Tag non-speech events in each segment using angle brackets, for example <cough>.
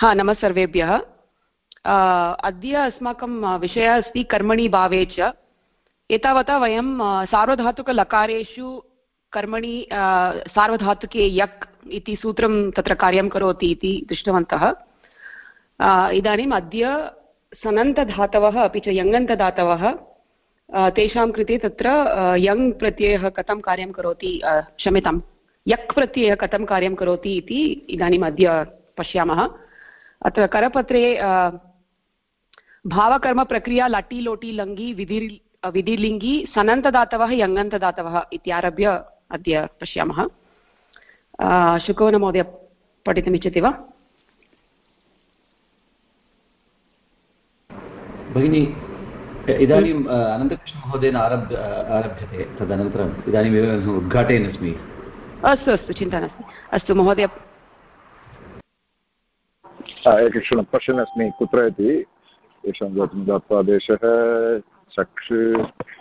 हा नमः सर्वेभ्यः अद्य अस्माकं विषयः अस्ति कर्मणि भावे च। एतावता वयं सार्वधातुकलकारेषु कर्मणि सार्वधातुके यक् इति सूत्रं तत्र कार्यं करोति इति दृष्टवन्तः। इदानीम् अद्य सनन्तधातवः, अपि च यङन्तधातवः तेषां कृते तत्र यङ् प्रत्ययः कथं कार्यं करोति क्षम्यतां यक् प्रत्ययः कथं कार्यं करोति इति इदानीम् अद्य पश्यामः। अत्र करपत्रे भावकर्मप्रक्रिया लटि लोटि लङ्गि विधिर् विधिलिङ्गि सनन्तदातवः यङन्तदातवः इत्यारभ्य अद्य पश्यामः। शुकवनमहोदय पठितुमिच्छति वा? भगिनी इदानीम् अनन्तकृष्णमहोदयेन आरभ्य आरभ्यते तदनन्तरम्. इदानीमेव उद्घाटयन्नस्मि अस्तु अस्तु चिन्ता नास्ति। अस्तु महोदय एकक्षणं पश्यन् अस्मि कुत्र इति येषां जातं दत्तादेशः चक्षु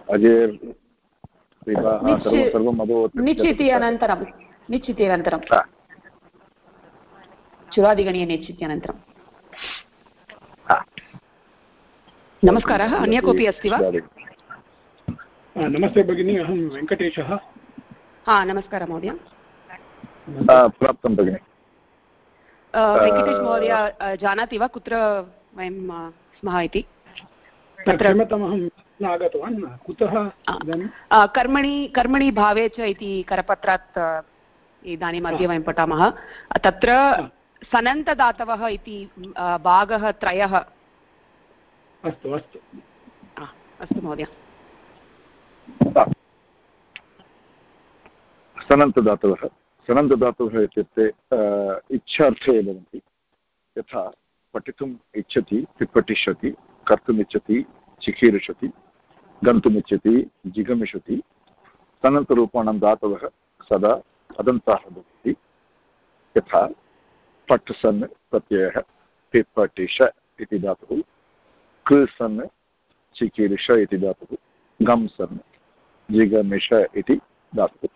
अजेर् विवाहः सर्वं सर्वम् अभवत् निश्चिति अनन्तरं निश्चिति अनन्तरं चुरादिगणीय निश्चिति अनन्तरं नमस्कारः अन्य कोऽपि अस्ति वा नमस्ते भगिनी अहं वेङ्कटेशः हा नमस्कारः महोदय प्राप्तं भगिनि वेङ्कटेश महोदय जानाति वा कुत्र वयं स्मः इति? क्षम्यतामहं न आगतवान्। कुतः कर्मणि कर्मणि भावे च इति करपत्रात् इदानीम् अद्य वयं पठामः। तत्र सनन्तदातवः इति भागः त्रयः। अस्तु अस्तु। अस्तु महोदय। सनन्तदातवः। सनन्तदातवः इत्युक्ते इच्छार्थे भवन्ति। यथा पठितुम् इच्छति, पिपठिष्यति, कर्तुमिच्छति चिकीर्षति गन्तुमिच्छति जिगमिषति सदा अदन्ताः भवन्ति। यथा पट् सन् प्रत्ययः पिपटिष इति धातुः कृ चिकीर्ष इति धातुः गम् सन् जिगमिष इति धातुः।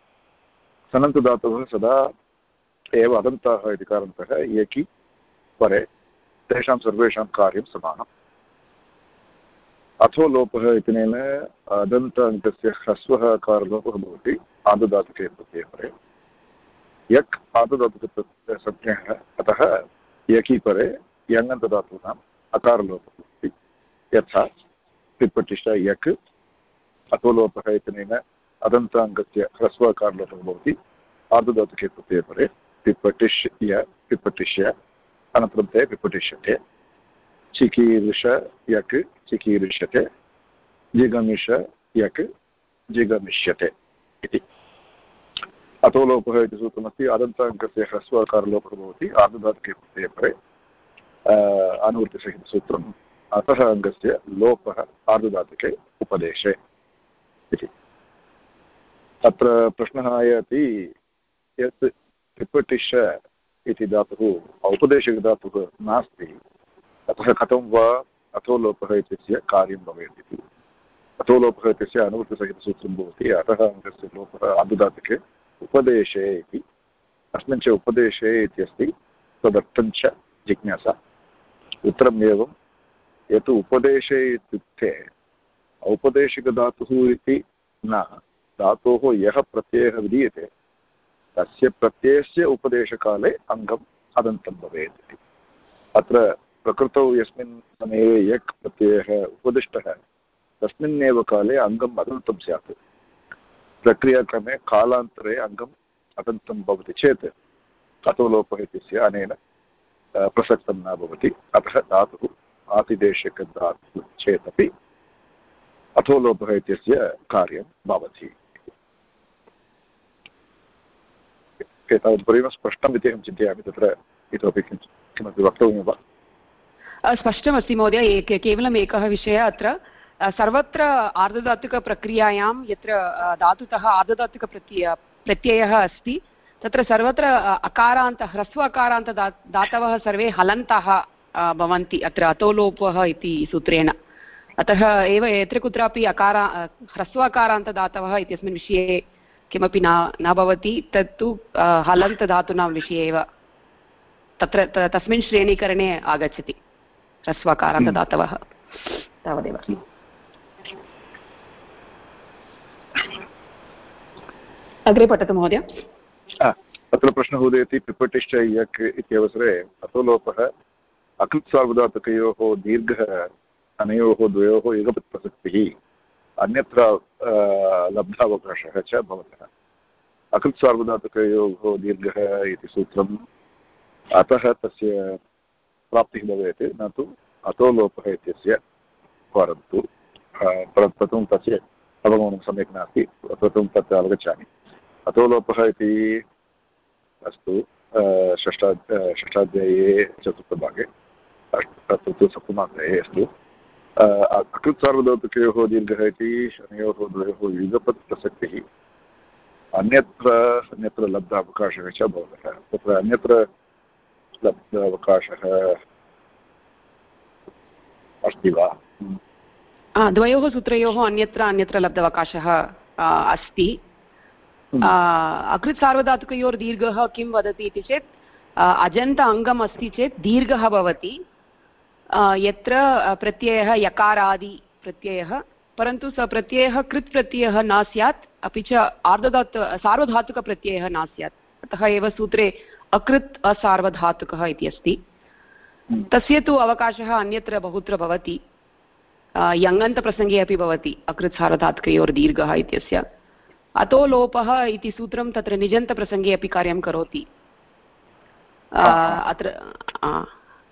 सनन्तदातवः सदा एव अदन्ताः इति कारणतः एकी परे तेषां सर्वेषां कार्यं समानम्। अथो लोपः इत्यनेन अदन्त अङ्कस्य ह्रस्वः कारलोपः भवति, आदुदातुके प्रत्यये परे। यक् आदुदातुकप्रत्ययः अतः यकी परे यङन्तदातूनाम् अकारलोपः भवति। यथा पिपटिष्ठ यक् अथोलोपः इत्यनेन अदन्ताङ्गस्य ह्रस्वकारलोपः भवति। आर्धधातुके प्रत्यये परे पिपटिष्य पिपटिष्य अनन्तरं ते पिपटिष्यते चिकीर्ष यक् चिकीर्ष्यते। जिगमिष यक् जिगमिष्यते इति। अतोलोपः इति सूत्रमस्ति। अदन्ताङ्कस्य ह्रस्वकारलोपः भवति। आर्धधातुके प्रत्यये परे अनुवृत्तिसहितसूत्रम् अतः अङ्गस्य लोपः आर्धधातुके उपदेशे इति। अत्र प्रश्नः आयाति यत् त्रिपटिष इति धातुः औपदेशिकधातुः नास्ति, अतः कथं वा अथोलोपः इत्यस्य कार्यं भवेत् इति। अथोलोपः इत्यस्य अनुवृत्तिसहितसूत्रं भवति, अतः अङ्गस्य लोपः अनुदातके उपदेशे इति। अस्मिन् च उपदेशे इत्यस्ति तदर्थं च जिज्ञासा। उत्तरम् एवं, यत् उपदेशे इत्युक्ते औपदेशिकधातुः इति न धातोः यः प्रत्ययः विधीयते तस्य प्रत्ययस्य उपदेशकाले अङ्गम् अदन्तं भवेत् इति। अत्र प्रकृतौ यस्मिन् समये यक् प्रत्ययः उपदिष्टः तस्मिन्नेव काले अङ्गम् अदन्तं स्यात्। प्रक्रियाक्रमे कालान्तरे अङ्गम् अदन्तं भवति चेत् अतोलोपः इत्यस्य अनेन प्रसक्तं न भवति। अतः धातुः आतिदेशिकधातुः चेदपि अथोलोपः इत्यस्य कार्यं भवति। एतावत्पर्यन्तं स्पष्टम् इति अहं चिन्तयामि, तत्र इतोपि किञ्चित् किमपि वक्तव्यं वा स्पष्टमस्ति महोदय केवलम् एकः विषयः अत्र। सर्वत्र आर्धधातुकप्रक्रियायां यत्र धातुतः आर्धधातुकप्रत्यय प्रत्ययः अस्ति, तत्र सर्वत्र अकारान्त ह्रस्व अकारान्त दा धातवः सर्वे हलन्तः भवन्ति, अत्र अतोलोपः इति सूत्रेण। अतः एव, यत्र कुत्रापि अकारा ह्रस्वाकारान्तदातवः इत्यस्मिन् विषये किमपि न न भवति, तत्तु हलन्तधातूनां विषये एव। तत्र तस्मिन् श्रेणीकरणे आगच्छति, ह्रस्वकारान्तदातवः। तावदेव। अग्रे पठतु महोदय। अत्र प्रश्नः उदेति पिपटिश्च यक् इत्यवसरे अतोलोपः अकृत्सार्वधातुकयोः दीर्घः अनयोः द्वयोः युगपत्प्रसक्तिः। अन्यत्र लब्धावकाशः च भवतः। अकृत्सार्वधातुकयोः दीर्घः इति सूत्रम्। अतः तस्य प्राप्तिः भवेत्। न तु अतोलोपः इत्यस्य परन्तु प्रथमं तस्य अवगमनं सम्यक् नास्ति। प्रथमं तत् अवगच्छामि। अतोलोपः इति अस्तु षष्ठा षष्ठाध्याये चतुर्थभागे तत्तु सप्तमाध्याये अस्तु। अकृत्सार्वधातुकयोः दीर्घः इति शनयोः द्वयोः युगपत् प्रसक्तिः अन्यत्र अन्यत्र लब्ध अवकाशः च भवतः। तत्र अन्यत्र लब्ध अवकाशः अस्ति वा? द्वयोः सूत्रयोः अन्यत्र अन्यत्र लब्धवकाशः अस्ति। हम्म। अकृत् सार्वधातुकयोर्दीर्घः किं वदति इति चेत् अजन्त अङ्गम् अस्ति चेत् दीर्घः भवति। यत्र प्रत्ययः यकारादि प्रत्ययः परन्तु स प्रत्ययः कृत् प्रत्ययः न स्यात् अपि च आर्धधातु सार्वधातुकप्रत्ययः न स्यात्। अतः एव सूत्रे अकृत् असार्वधातुकः इति अस्ति। हम्म। तस्य तु अवकाशः अन्यत्र बहुत्र भवति। यङन्तप्रसङ्गे अपि भवति अकृत् सार्वधातुकयोर्दीर्घः इत्यस्य। अतो लोपः इति सूत्रं तत्र निजन्तप्रसङ्गे अपि कार्यं करोति। अत्र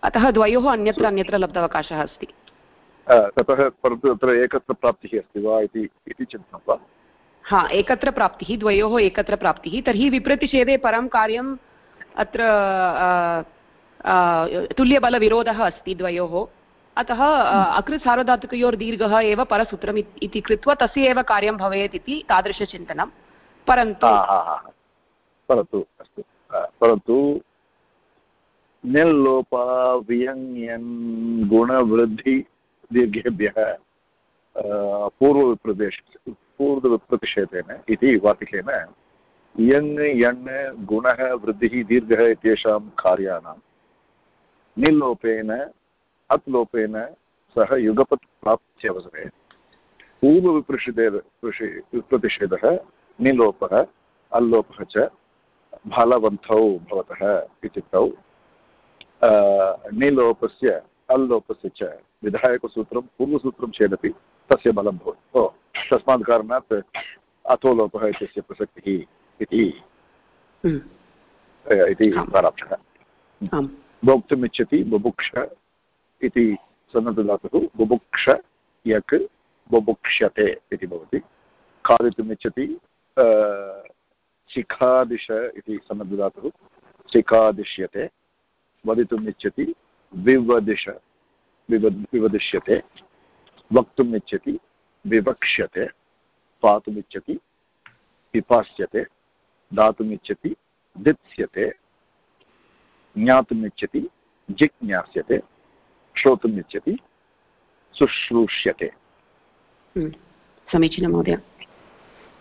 अतः द्वयोः अन्यत्र अन्यत्र लब्धावकाशः अस्ति। ततः परन्तु तत्र एकत्र प्राप्तिः अस्ति वा इति चिन्तनं वा? हा एकत्र प्राप्तिः द्वयोः एकत्र प्राप्तिः तर्हि विप्रतिषेधे परं कार्यम् अत्र तुल्यबलविरोधः अस्ति द्वयोः। अतः अकृत् सार्वधातुकयोर्दीर्घः एव परसूत्रम् इति कृत्वा तस्य एव कार्यं भवेत् इति तादृशचिन्तनं। परन्तु परन्तु अस्तु। परन्तु निल्लोपा वियङ्यन् गुणवृद्धि दीर्घेभ्यः पूर्वप्रदेश पूर्वप्रतिषेधेन इति वातिकेन यङ् यण् गुणः वृद्धिः दीर्घः इत्येषां कार्याणां निल्लोपेन अत् लोपेन सह युगपत् प्राप्त्यवसरे। पूर्वविप्रषिधे विप्रतिषेधः निलोपः अल्लोपः च फलवन्तौ भवतः इत्युक्तौ। निलोपस्य अल्लोपस्य च विधायकसूत्रं पूर्वसूत्रं चेदपि तस्य बलं भवति। ओ तस्मात् कारणात् अथोलोपः इत्यस्य प्रसक्तिः इति हम्म। इति प्रारब्धः। भोक्तुमिच्छति बुभुक्ष इति सन्नद्धधातुः बुभुक्ष यक् बुभुक्ष्यते इति भवति। खादितुमिच्छति शिखादिश इति सन्नद्धधातुः शिखादिश्यते वदितुम् इच्छति विवदिश विवद् विवदिष्यते वक्तुम् इच्छति विवक्ष्यते पातुमिच्छति पिपास्यते दातुमिच्छति दित्स्यते ज्ञातुमिच्छति जिज्ञास्यते श्रोतुमिच्छति शुश्रूष्यते। हम्म, समीचीनं महोदय।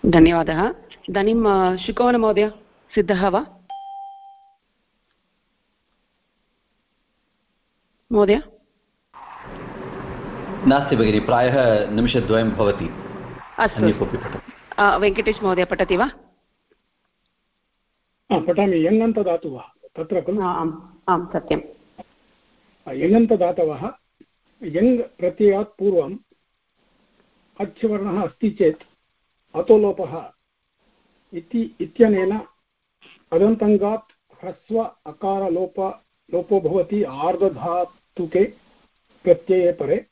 धन्यवादः। इदानीं शुकवनमहोदय सिद्धः वा? महोदय? नास्ति भगिनि प्रायः निमिषद्वयं भवति। अस्तु। वेङ्कटेश महोदय पठति वा? पठामि यङन्तदातु वा तत्र खलु। आम् आं सत्यं यङन्तदातवः यङ् प्रत्ययात् पूर्वम् अच्छवर्णः अस्ति चेत् अतोलोपः इति इत्यनेन अदन्तङ्गात् ह्रस्व अकारलोप लोपो भवति आर्धधातुके प्रत्यये परे।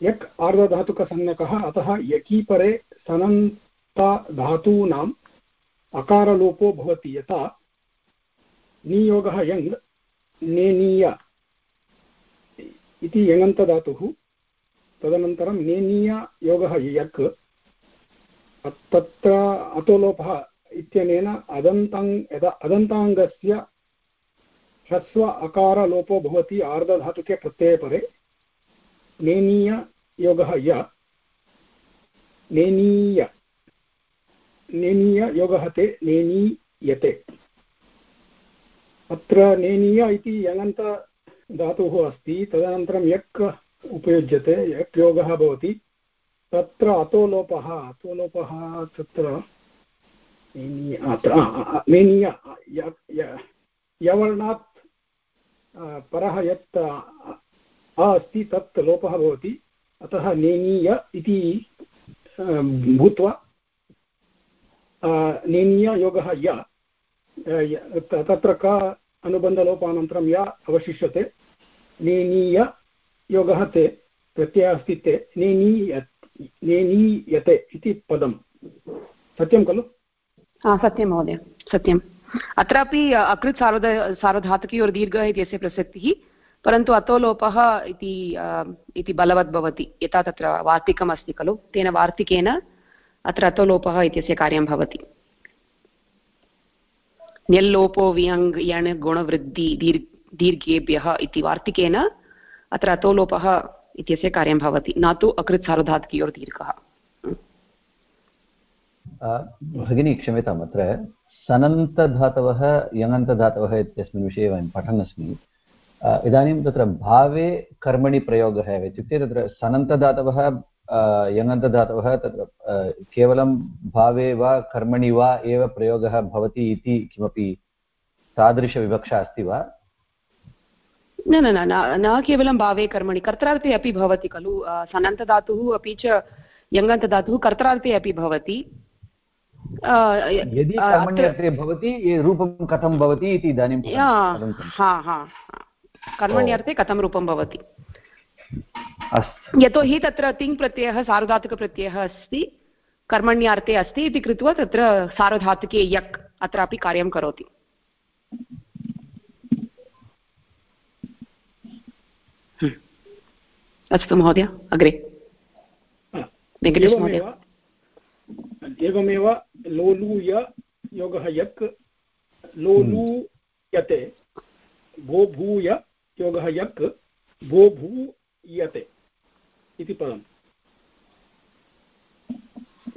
यक् आर्धधातुकसंज्ञकः अतः यकीपरे सनन्तधातूनाम् अकारलोपो भवति यथा नियोगः यङ् नेनीय इति यङन्तधातुः, तदनन्तरं नेनीययोगः यक् तत्र अतोलोपः इत्यनेन अदन्ताङ् यदा अदन्ताङ्गस्य ह्रस्व अकारलोपो भवति आर्धधातुके प्रत्यये परे। नेनीययोगः य। नेनीय। नेनीययोगः ते, नेनीयते। अत्र नेनीय इति यङन्त धातुः अस्ति, तदनन्तरं यक् उपयुज्यते, यक् योगः भवति। तत्र अतोलोपः अतोलोपः तत्र नेनीय यवर्णात् परः यत् अस्ति तत् लोपः भवति, अतः नेनीय इति भूत्वा नेनीययोगः य तत्र क अनुबन्धलोपानन्तरं य अवशिष्यते? नेनीययोगः ते, प्रत्ययः अस्ति ते नेनीय नेनीयते इति पदं सत्यं खलु? सत्यं महोदय, सत्यम्। अत्रापि अकृत् सार्वध सार्वधातुकीयोर्दीर्घः इत्यस्य प्रसक्तिः, परन्तु अतोलोपः इति इति बलवत् भवति, यथा तत्र वार्तिकम् अस्ति खलु, तेन वार्तिकेन अत्र अतोलोपः इत्यस्य कार्यं भवति। ण्यल्लोपो वियङ् यण् गुणवृद्धि दीर्, दीर्घेभ्यः इति वार्तिकेन अत्र अतोलोपः इत्यस्य कार्यं भवति, न तु अकृत् सार्वधातुकीयोर्दीर्घः भगिनी, क्षम्यताम् अत्र। सनन्तधातवः यङन्तधातवः इत्यस्मिन् विषये वयं पठन् अस्मि इदानीं तत्र भावे कर्मणि प्रयोगः एव इत्युक्ते तत्र सनन्तधातवः यङन्तधातवः तत्र केवलं भावे वा, कर्मणि वा एव प्रयोगः भवति इति किमपि तादृशविवक्षा अस्ति वा? न न न न केवलं भावे कर्मणि, कर्त्रार्थे अपि भवति खलु। सनन्तधातुः अपि च यङन्तधातुः कर्त्रार्थे अपि भवति। यदि कर्मण्यर्थे भवति रूपं कथं भवति इति इदानीं हा हा कर्मण्यर्थे कथं रूपं भवति। यतोहि तत्र तिङ् प्रत्ययः सार्वधातुकप्रत्ययः अस्ति कर्मण्यार्थे अस्ति इति कृत्वा तत्र सार्वधातुके यक् अत्रापि कार्यं करोति। हम्म। अस्तु महोदय अग्रे। एवमेव लोलूय योगः यक् लोलूयते। भो भूय योगः यक् भो भूयते इति पदम्।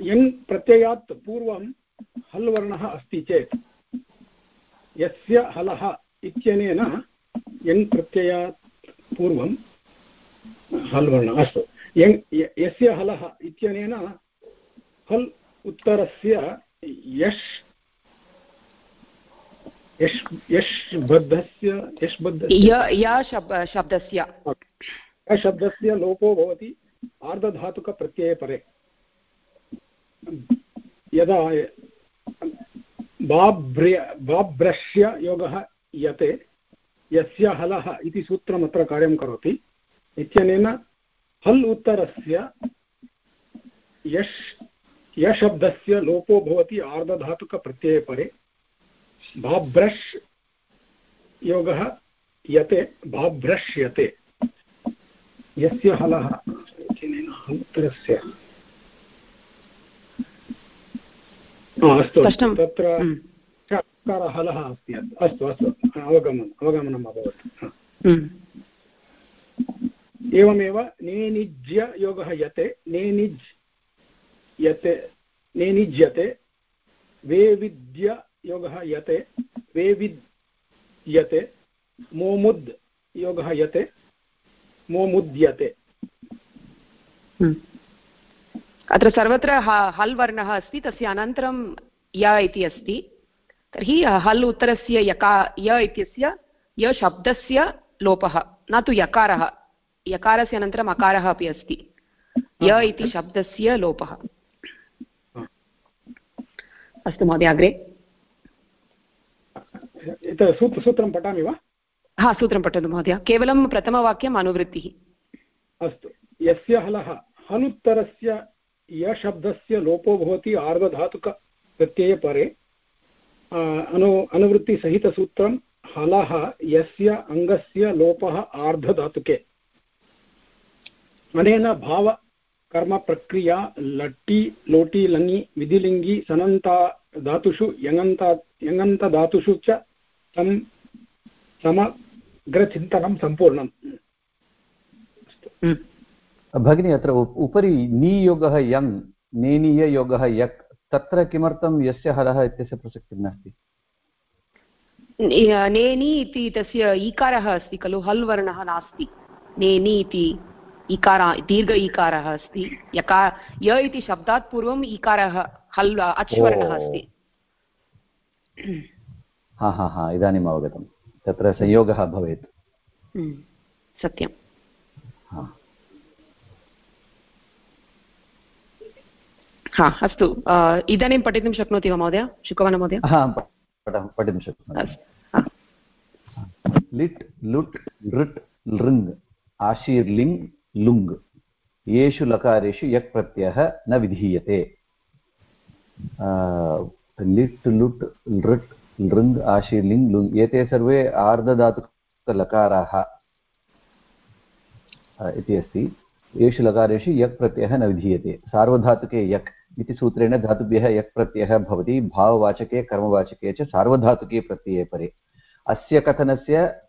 यङ् प्रत्ययात् पूर्वं हल् वर्णः अस्ति चेत्, यस्य हलः इत्यनेन यङ् प्रत्ययात् पूर्वं हल् वर्णः अस्तु यङ् यस्य हलः इत्यनेन हल् उत्तरस्य यश् यश् यश् बद्धस्य यश् बद्धस्य। शब्दस्य। शब्दस्य लोपो भवति आर्धधातुकप्रत्यये परे यदा बाभ्र्य बाभ्रश्य योगः यते यस्य हलः इति सूत्रम् अत्र कार्यं करोति इत्यनेन हल् उत्तरस्य यश् यशब्दस्य लोपो भवति आर्धधातुकप्रत्यये परे भाभ्रश् योगः यते भाभ्रश्यते। यस्य हलः हन्तरस्य अस्तु तत्र हम्म। हलः अस्ति अस्तु अस्तु अवगमनम् अवगमनम् अभवत्। हम्म। एवमेव नेनिज्य योगः यते नेनिज् यते नेनिज्यते वेविद्य योगः यते वेविद्यते मोमुद् योगः यते मोमुद्यते। हम्म। अत्र सर्वत्र हल् वर्णः अस्ति तस्य अनन्तरं य इति अस्ति। तर्हि हल् उत्तरस्य यका य इत्यस्य य शब्दस्य लोपः न तु यकारः। यकारस्य अनन्तरम् अकारः अपि अस्ति। य इति शब्दस्य लोपः। अस्तु महोदय अग्रे। सूत्र पठामि वा? हा सूत्रं पठतु महोदय। केवलं प्रथमवाक्यम् अनुवृत्तिः। अस्तु। यस्य हलः हनुत्तरस्य यशब्दस्य लोपो भवति आर्धधातुकप्रत्यये परे अनु अनुवृत्तिसहितसूत्रं हलः यस्य अङ्गस्य लोपः आर्धधातुके अनेन भावकर्मप्रक्रिया लट्टि लोटि लङि विधिलिङ्गि सनन्ता धातुषु यङन्ता यङन्तधातुषु च सम् समग्रचिन्तनं सम्पूर्णम्। हम्म। भगिनी अत्र उपरि नीयोगः यङ् नेनीययोगः यक् तत्र किमर्थं यस्य हरः इत्यस्य प्रसक्तिः नास्ति? नेनि इति तस्य ईकारः अस्ति खलु हल् वर्णः नास्ति। नेनि इति इकार दीर्घ इकारः अस्ति। यका य इति शब्दात् पूर्वम् इकारः हल् अच्वर्णः अस्ति। हा हा हा इदानीम् अवगतं। तत्र संयोगः भवेत्। हम्म, सत्यं हा। अस्तु। इदानीं पठितुं शक्नोति वा महोदय? शुकवन महोदय? पठितुं शक्नोति। लिट् लुट् लृट् लृङ् आशीर्लिङ् लुङ् येषु लकारेषु यक् प्रत्ययः न विधीयते। लिट् लुट् लृट् लृङ् आशीर्लिङ् लुङ् एते सर्वे आर्धधातुकलकाराः इति अस्ति। येषु लकारेषु यक् प्रत्ययः न विधीयते। सार्वधातुके यक् इति सूत्रेण धातुभ्यः यक् प्रत्ययः भवति। भाववाचके, कर्मवाचके च सार्वधातुके प्रत्यये परे। अस्य कथनस्य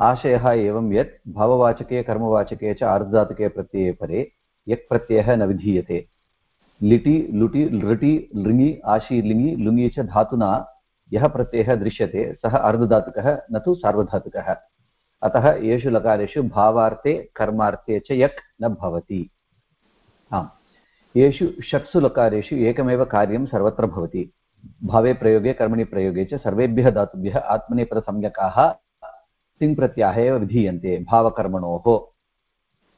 आशयः एवं यत् भाववाचके, कर्मवाचके च आर्धधातुके प्रत्यये परे यक् प्रत्ययः न विधीयते। लिटि, लुटि, लृटि, लृङि, आशि, लिङि, लुङि च धातुना यः प्रत्ययः दृश्यते, सः अर्धधातुकः न तु सार्वधातुकः। अतः येषु लकारेषु भावार्थे, कर्मार्थे च यक् न भवति। आम्। येषु षट्सु लकारेषु एकमेव कार्यं सर्वत्र भवति। भावे प्रयोगे, कर्मणि प्रयोगे च सर्वेभ्यः धातुभ्यः आत्मनेपदसंज्ञकाः तिङ् प्रत्याहे एव विधीयन्ते भावकर्मणोः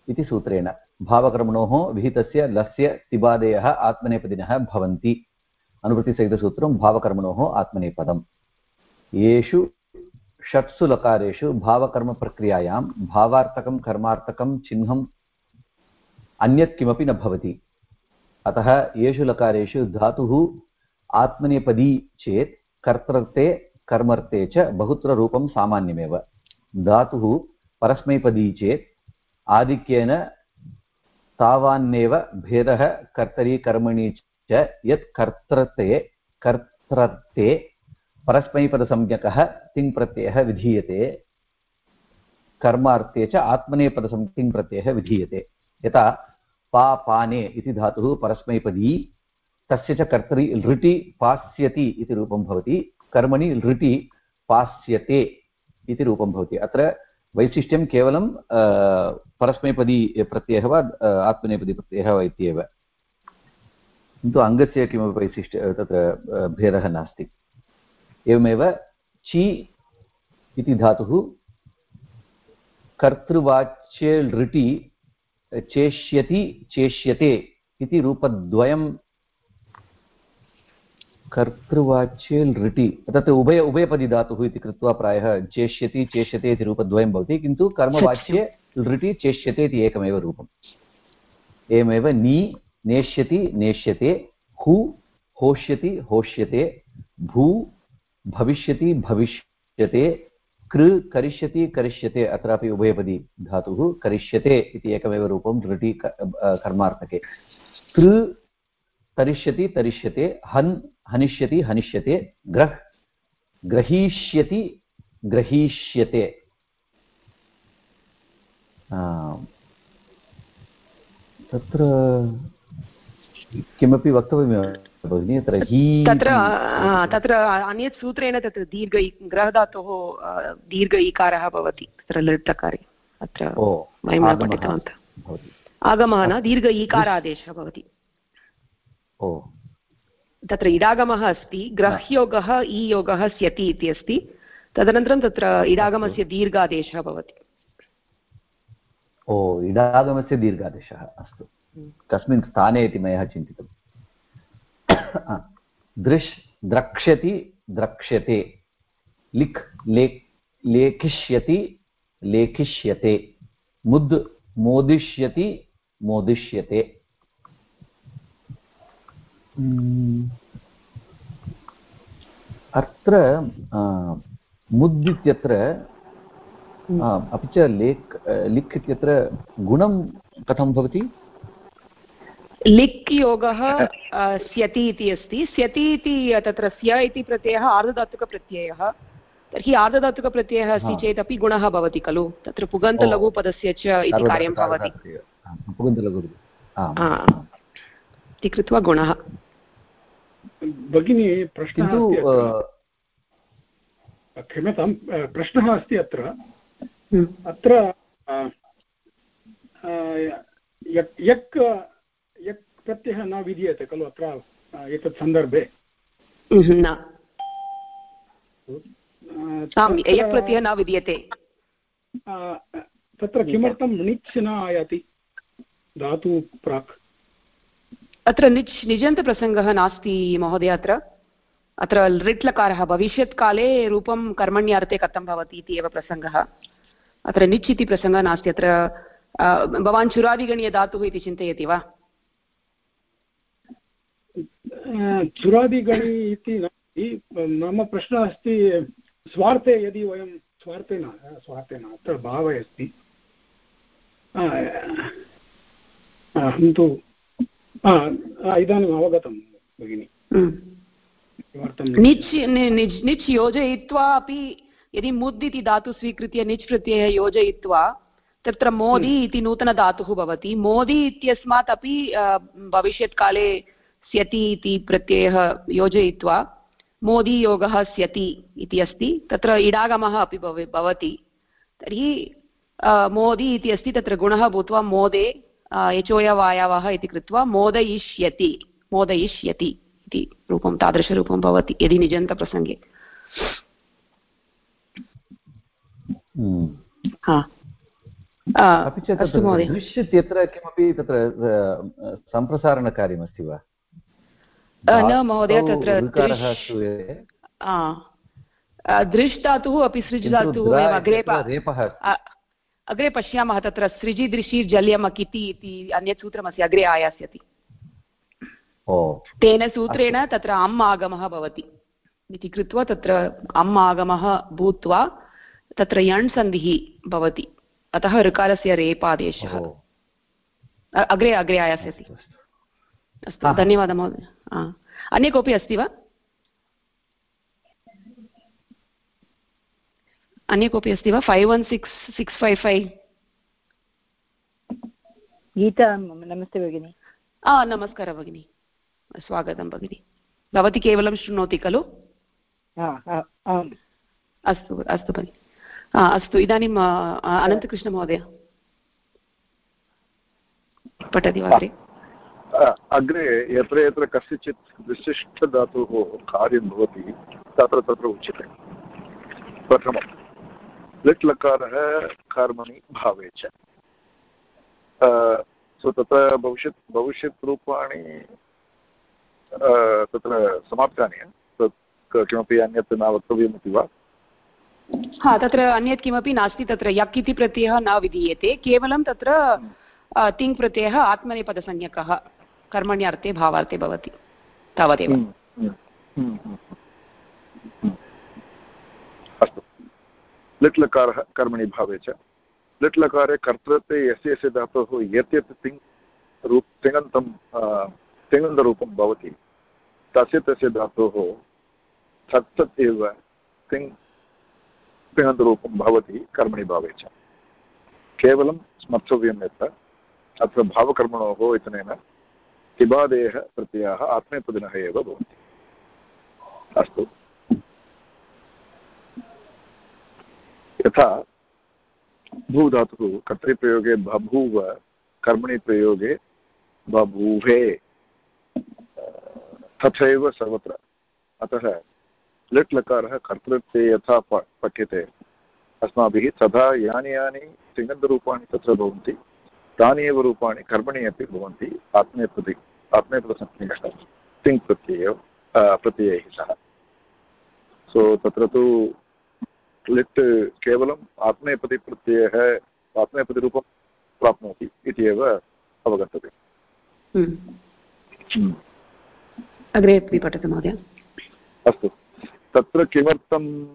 इति सूत्रेण। भावकर्मणोः विहितस्य लस्य तिबादयः आत्मनेपदिनः भवन्ति। अनुवृत्तिसहितसूत्रं भावकर्मणोः आत्मनेपदम्। येषु षट्सु लकारेषु भावकर्मप्रक्रियायां भावार्थकं, कर्मार्थकं चिह्नम् अन्यत् किमपि न भवति। अतः येषु लकारेषु धातुः आत्मनेपदी चेत् कर्तृर्थे, कर्मर्थे च बहुत्र रूपं सामान्यमेव। धातुः परस्मैपदी चेत् आधिक्येन तावान्नेव भेदः कर्तरि कर्मणि च यत् कर्तृते कर्तृर्थे परस्मैपदसंज्ञकः तिङ्प्रत्ययः विधीयते। कर्मार्थे च आत्मनेपदसं, तिङ्प्रत्ययः विधीयते। यथा पा इति धातुः परस्मैपदी, तस्य च कर्तरि लृटि पास्यति इति रूपं भवति। कर्मणि लृटि पास्यते। इति रूपं भवति। अत्र वैशिष्ट्यं केवलं परस्मैपदी प्रत्ययः वा आत्मनेपदी प्रत्ययः वा इत्येव। किन्तु अङ्गस्य किमपि वैशिष्ट्य तत्र भेदः नास्ति। एवमेव चि इति धातुः कर्तृवाच्ये लृटि चेष्यति, चेष्यते इति रूपद्वयं कर्तृवाच्ये लृटि तत् उभय उभयपदी धातुः इति कृत्वा प्रायः चेष्यति चेष्यते इति रूपद्वयं भवति किन्तु कर्मवाच्ये लृटि चेष्यते इति एकमेव रूपम्। एवमेव नी नेष्यति नेष्यते हु होष्यति होष्यते भू भविष्यति भविष्यते कृ करिष्यति करिष्यते अत्रापि उभयपदी धातुः करिष्यते इति एकमेव रूपं दृढि कर्मार्थके। कृ तरिष्यति तरिष्यते हन् हनिष्यति हनिष्यते ग्रह् ग्रहीष्यति ग्रहीष्यते। तत्र किमपि वक्तव्यमेव भगिनि? अत्र तत्र तत्र अन्यत् सूत्रेण तत्र दीर्घ ग्रहधातोः दीर्घ इकारः भवति तत्र लृट्टकारे अत्र वयं न पठितवन्तः। आगमः न दीर्घ ईकारादेशः भवति। ओ तत्र इडागमः अस्ति ग्रह्योगः ईयोगः स्यति इति अस्ति। तदनन्तरं तत्र इडागमस्य दीर्घादेशः भवति। ओ इडागमस्य दीर्घादेशः अस्तु। हम्म। कस्मिन् स्थाने इति मया चिन्तितम् दृश् द्रक्ष्यति द्रक्ष्यते। लिख् ले लेखिष्यति लेखिष्यते। मुद् मोदिष्यति मोदिष्यते। अत्र मुद् इत्यत्र अपि च लेक् लिख् इत्यत्र गुणं कथं भवति? लिक् योगः स्यति इति अस्ति। स्यति इति तत्र स्य इति प्रत्ययः आर्धधातुकप्रत्ययः। तर्हि आर्धधातुकप्रत्ययः अस्ति चेदपि गुणः भवति खलु? तत्र पुगन्तलघुपदस्य च इति कार्यं भवति। इति कृत्वा गुणः। भगिनी प्रश्नः क्षम्यतां प्रश्नः अस्ति अत्र। हम्म। अत्र यक् यक् प्रत्ययः न विधीयते खलु अत्र एतत् सन्दर्भे? हम्म, न। प्रत्ययः न विद्यते तत्र किमर्थं णिच् न आयाति? धातु प्राक्। अत्र निच् निजन्तप्रसङ्गः नास्ति, महोदय, अत्र। अत्र लिट् लकारः भविष्यत्काले रूपं कर्मण्यार्थे कथं भवति इति एव प्रसङ्गः। अत्र निच् इति प्रसङ्गः नास्ति, अत्र भवान् चुरादिगणीयधातुः इति चिन्तयति वा? चुरादिगणी इति नास्ति मम प्रश्नः अस्ति, स्वार्थे यदि वयं स्वार्थे न स्वार्थे न, अत्र भावे अस्ति। अहं तु इदानीम् अवगतं भगिनि। निच् निच् योजयित्वा अपि यदि मुद् इति धातु स्वीकृत्य निच् प्रत्ययः योजयित्वा तत्र मोदि इति नूतनधातुः भवति। मोदि इत्यस्मात् अपि भविष्यत्काले स्यति इति प्रत्ययः योजयित्वा मोदीयोगः स्यति इति अस्ति। तत्र इडागमः अपि भवति। तर्हि मोदि इति अस्ति तत्र गुणः भूत्वा मोदे यचोयवायावः इति कृत्वा मोदयिष्यति मोदयिष्यति इति रूपं तादृशरूपं भवति यदि निजन्तप्रसङ्गे। अपि च दृश्यत् यत्र किमपि तत्र सम्प्रसारणकार्यमस्ति वा न महोदय तत्र दृश् धातुः अपि सृज् धातुः अग्रे अग्रे पश्यामः तत्र सृजि दृशिर्जल्यमक् इति इति अन्यत् सूत्रमस्ति अग्रे आयास्यति। तेन सूत्रेण तत्र अम् आगमः भवति। इति कृत्वा तत्र अम् आगमः भूत्वा तत्र यण् सन्धिः भवति। अतः ऋकारस्य रेपादेशः। अग्रे अग्रे आयास्यति। अस्तु धन्यवादः महोदय। अन्य कोऽपि अस्ति वा? अन्य कोऽपि अस्ति वा five one six six five five Gita नमस्ते भगिनि नमस्कारः भगिनि स्वागतं भगिनि भवती केवलं शृणोति खलु अस्तु अस्तु भगिनि अस्तु इदानीम् अनन्तकृष्णमहोदय पठति वा अग्रे यत्र यत्र कस्यचित् विशिष्टधातुः कार्यं भवति तत्र तत्र उच्यते प्रथमं लिट् लकारः कर्मणि भावे च। सो तत्र भविष्यत् भविष्यत् रूपाणि तत्र समाप्तानि। तत् किमपि अन्यत् न वक्तव्यमिति वा? हा तत्र अन्यत् किमपि नास्ति तत्र। यक् इति प्रत्ययः न विधीयते। केवलं तत्र तिङ् प्रत्ययः आत्मनेपदसंज्ञकः। कर्मण्यर्थे भावार्थे भवति। तावदेव। लिट् लकारः कर्मणि भावे च। लिट् लकारे कर्तृत्वे यस्य यस्य धातोः यत् यत् तिङ् रूप तिङन्तं तिङन्तरूपं भवति, तस्य तस्य धातोः तत् तत् एव तिङ्, तिङन्तरूपं भवति, कर्मणि भावे च। केवलं स्मर्तव्यं यत् अत्र भावकर्मणोः इत्यनेन तिबादेः प्रत्ययाः आत्मेपदिनः एव भवन्ति अस्तु। यथा भूधातुः कर्तृप्रयोगे बभूव, कर्मणि प्रयोगे बभूवे। तथैव सर्वत्र। अतः लिट् लकारः कर्तृत्वे यथा पठ्यते। अस्माभिः तथा यानि यानि तिङन्तरूपाणि तत्र भवन्ति, तानि एव रूपाणि कर्मणि अपि भवन्ति आत्मेपदि आत्मेपदसंज्ञकः तिङ् प्रत्यय प्रत्ययैः सह। सो तत्र तु लिट् केवलम् आत्मेपदिप्रत्ययः आत्मेपदिरूपं प्राप्नोति इति एव अवगन्तव्यम्। हम्म। हम्म। अग्रे अपि पठतु महोदय। अस्तु। तत्र किमर्थं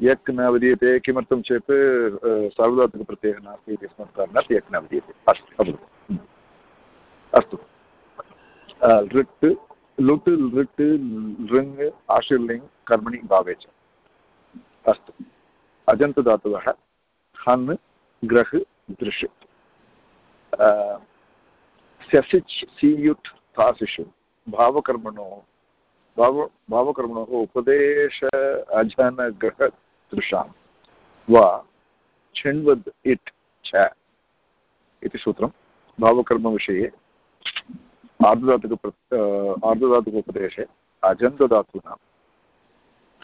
यक् न विधीयते किमर्थं चेत् सार्वधातुकप्रत्ययः नास्ति इत्यस्मात् कारणात् यक् न विधीयते अस्तु अभवत् अस्तु। लृट् लुट् लृट् लृङ् आशीर्लिङ् कर्मणि भावे च। अस्तु। अजन्तदातवः हन्, ग्रह्, दृश्। स्यसिच् सीयुट्, तासिषु। भावकर्मणो, भाव, भावकर्मणोः उपदेश अजनग्रहदृशां वा, छिण्वद्, इट् च इति सूत्रं। भावकर्मविषये आर्धधातुक आर्धधातुकोपदेशे अजन्तधातूनां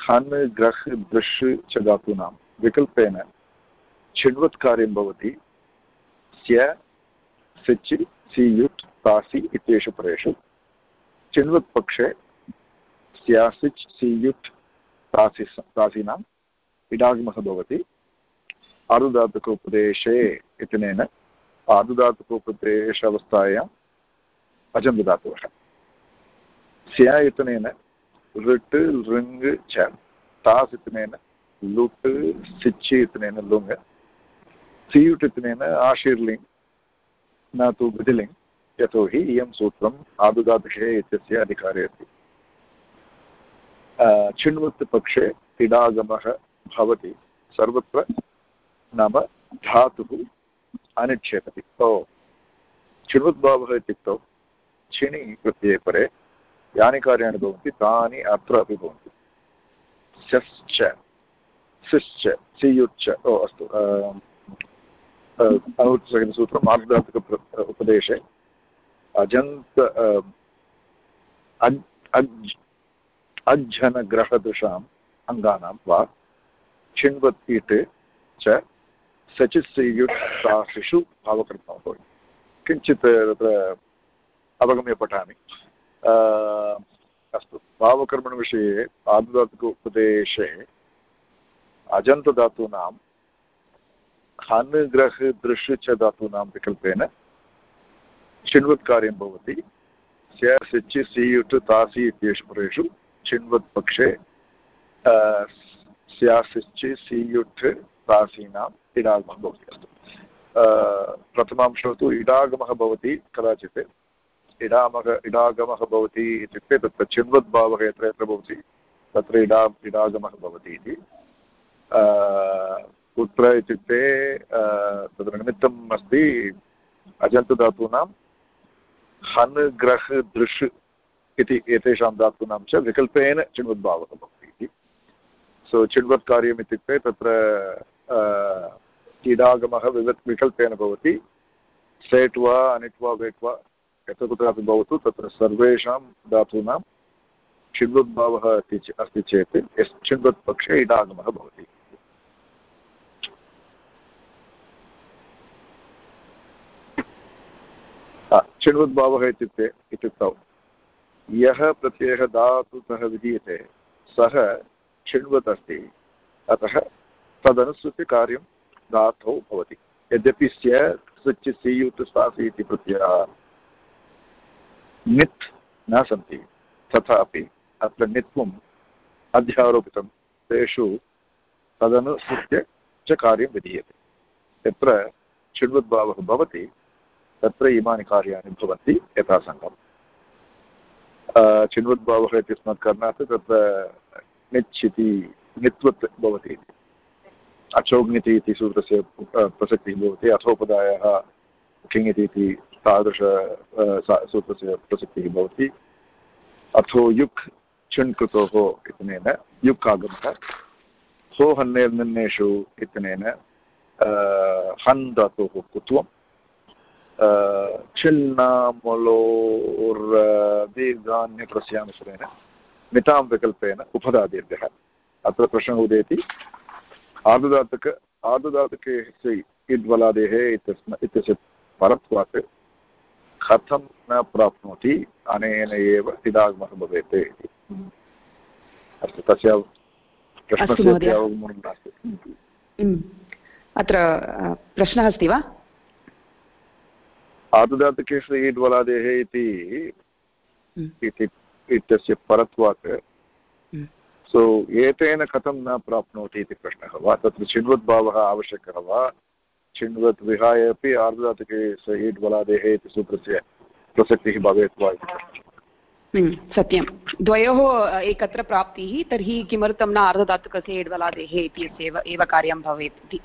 हन् ग्रह् दृश् च धातूनां विकल्पेन छिण्वत्कार्यं भवति स्य सिच् सियुट् तासि इत्येषु परेषु चिण्वत्पक्षे स्यासिच् सियुट् तासि तासीनाम् इडागमः भवति आरुधातुकोपदेशे इत्यनेन आरुधातुकोपदेशावस्थायाम् अजन्तदातवः स्या इत्यनेन ऋट् लृङ् च तास् इत्यनेन लुट् सिच् इत्यनेन लुङ् सियुट् इत्यनेन आशीर्लिङ् न तु विधिलिङ् यतोहि इयं सूत्रम् आदुदाभिषे इत्यस्य अधिकारे अस्ति। चिण्वत् पक्षे इडागमः भवति। सर्वत्र नाम धातुः अनिक्षेपति ओ चिण्वद्भावः इत्युक्तौ, छिणि प्रत्यये परे यानि कार्याणि भवन्ति तानि अत्र अपि भवन्ति। स्यश्च सिश्च, सियुच्च, ओ, अस्तु अनुवृत्तसूत्रम् आर्धातुक उपदेशे, अजन्त अज्झनग्रहदृशाम् अङ्गानां वा छिण्वत् च सचित्सयुक्ताशिषु भावकर्मः भवति। किञ्चित्, तत्र अवगम्य पठामि अस्तु भावकर्मणविषये आदुदातुक उपदेशे अजन्तधातूनां हन् ग्रह दृश् च धातूनां विकल्पेन चिण्वत् कार्यं भवति स्य सिच् सियुट् तासि इत्येषु परेषु चिण्वत् पक्षे स्यासिच् सियुट् तासीनाम् इडागमः भवति। अस्तु। प्रथमांशः तु इडागमः भवति कदाचित्। इडामः इडागमः भवति इत्युक्ते तत्र चिण्वद्भावः यत्र यत्र भवति, तत्र इडा इडागमः भवति इति। कुत्र इत्युक्ते तत्र निमित्तम् अस्ति अजन्तधातूनां हन् ग्रह् दृश् इति, एतेषां धातूनां च विकल्पेन चिण्वद्भावः भवति इति। सो चिण्वत् कार्यम् इत्युक्ते तत्र विवत्, विकल्पेन भवति। सेट् वा, अनिट् वा, वेट् वा यत्र कुत्रापि भवतु, तत्र सर्वेषां धातूनां चिण्वद्भावः अस्ति अस्ति चेत् यस् पक्षे इडागमः भवति। चिण्वद्भावः इत्युक्ते इत्युक्तौ। यः प्रत्ययः धातुतः विधीयते, सः चिण्वत् अस्ति, अतः तदनुसृत्य कार्यं धातौ भवति। यद्यपि स्य सृच् सीयुत् स्थासि इति प्रत्ययः नित् न सन्ति। तथापि अत्र नित्वम् अध्यारोपितं तेषु तदनुसृत्य च कार्यं विधीयते। यत्र चिण्वद्भावः भवति, तत्र इमानि कार्याणि भवन्ति यथासङ्गम्। चिन्वद्भावः इत्यस्मात् कारणात् तत्र निच् इति नित्वत् भवति इति। अचोग्निति इति सूत्रस्य प्रसक्तिः भवति, अथोपदायः, किङ् इति तादृश सूत्रस्य प्रसक्तिः भवति अथो युक् चुण् कृतोः इत्यनेन युक् आगमः हो हन्नेर्निन्नेषु इत्यनेन हन् धातोः कुत्वं छिन्नामलोर्दीर्घान्यप्रस्यानुसरेण मितां विकल्पेन उपधादीर्घः अत्र प्रश्नः उदेति आर्धधातुक आर्धधातुके इड्वलादेः इत्यस्म इत्यस्य परत्वात् कथं न प्राप्नोति अनेन एव इदागमः भवेत् इति। अस्तु तस्य प्रश्नस्य अवगमनं नास्ति। अत्र प्रश्नः अस्ति वा? आदुदातकेषु ईड्वलादेः इति हम्म। इत्यस्य परत्वात्। सो हम्म। एतेन कथं न प्राप्नोति इति प्रश्नः वा? तत्र चिण्वद्भावः आवश्यकः वा? छिण्वत् विहाय अपि आर्धधातुके स ईड् बलादेः इति सूत्रस्य प्रसक्तिः भवेत् वा सत्यं द्वयोः एकत्र प्राप्तिः तर्हि किमर्थं न आर्धधातुकस्य ईड् इति इत्यस्यैव एव कार्यं भवेत् इति.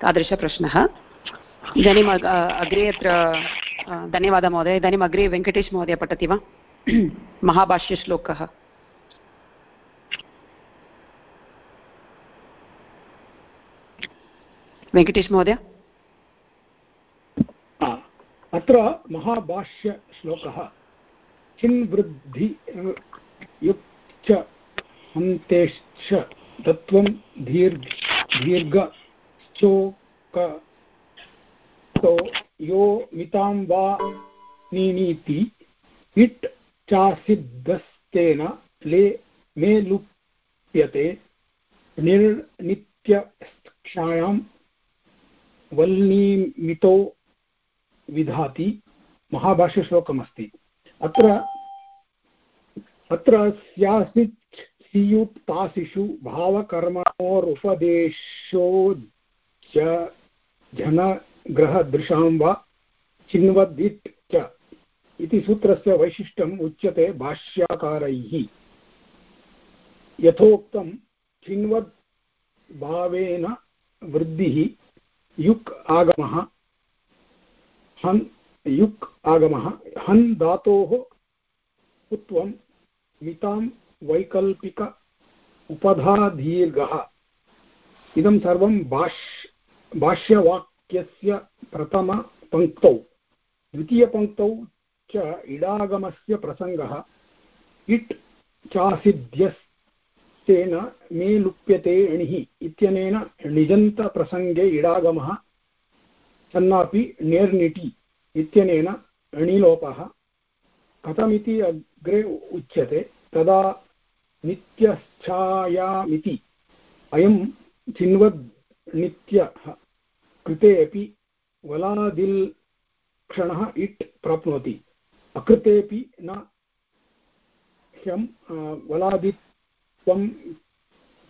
तादृशप्रश्नः इदानीम् अग्रे अत्र धन्यवादः महोदय. इदानीम् अग्रे वेङ्कटेश महोदय पठति वा? <clears throat> महाभाष्यश्लोकः. वेङ्कटेश महोदय? अत्र महाभाष्यश्लोकः चिन्वृद्धि युक् हन्तेश्च तत्त्वं दीर्घ दीर्घश्चोक यो मितां वा नीनीति, इट् चासिद्धस्तेन ले मे लुप्यते निर्नित्यक्षायां वल्नीमितो विधाति महाभाष्यश्लोकमस्ति अत्र अत्र स्यासिच् सियुक्तासिषु भावकर्मणोरुपदेशो जनग्रहदृशां वा चिन्वदिट् च इति सूत्रस्य वैशिष्ट्यम् उच्यते भाष्याकारैः। यथोक्तं चिन्वद् भावेन वृद्धिः युक् आगमः। हन्, युक् आगमः। हन् धातोः कुत्वं मितां वैकल्पिक उपधादीर्घः। इदं सर्वं भाष् भाष्यवाक्यस्य प्रथमपङ्क्तौ द्वितीयपङ्क्तौ च इडागमस्य प्रसङ्गः। इट् चासिध्यस्तेन मे लुप्यते अणिः इत्यनेन णिजन्तप्रसङ्गे इडागमः। सन्नापि नेर्निटि इत्यनेन अणिलोपः कथमिति अग्रे उच्यते, तदा नित्यच्छायामिति अयं चिन्वद् नित्यः कृते अपि वलादिल्क्षणः इट् प्राप्नोति। अकृतेपि न ह्यं वलादित्वं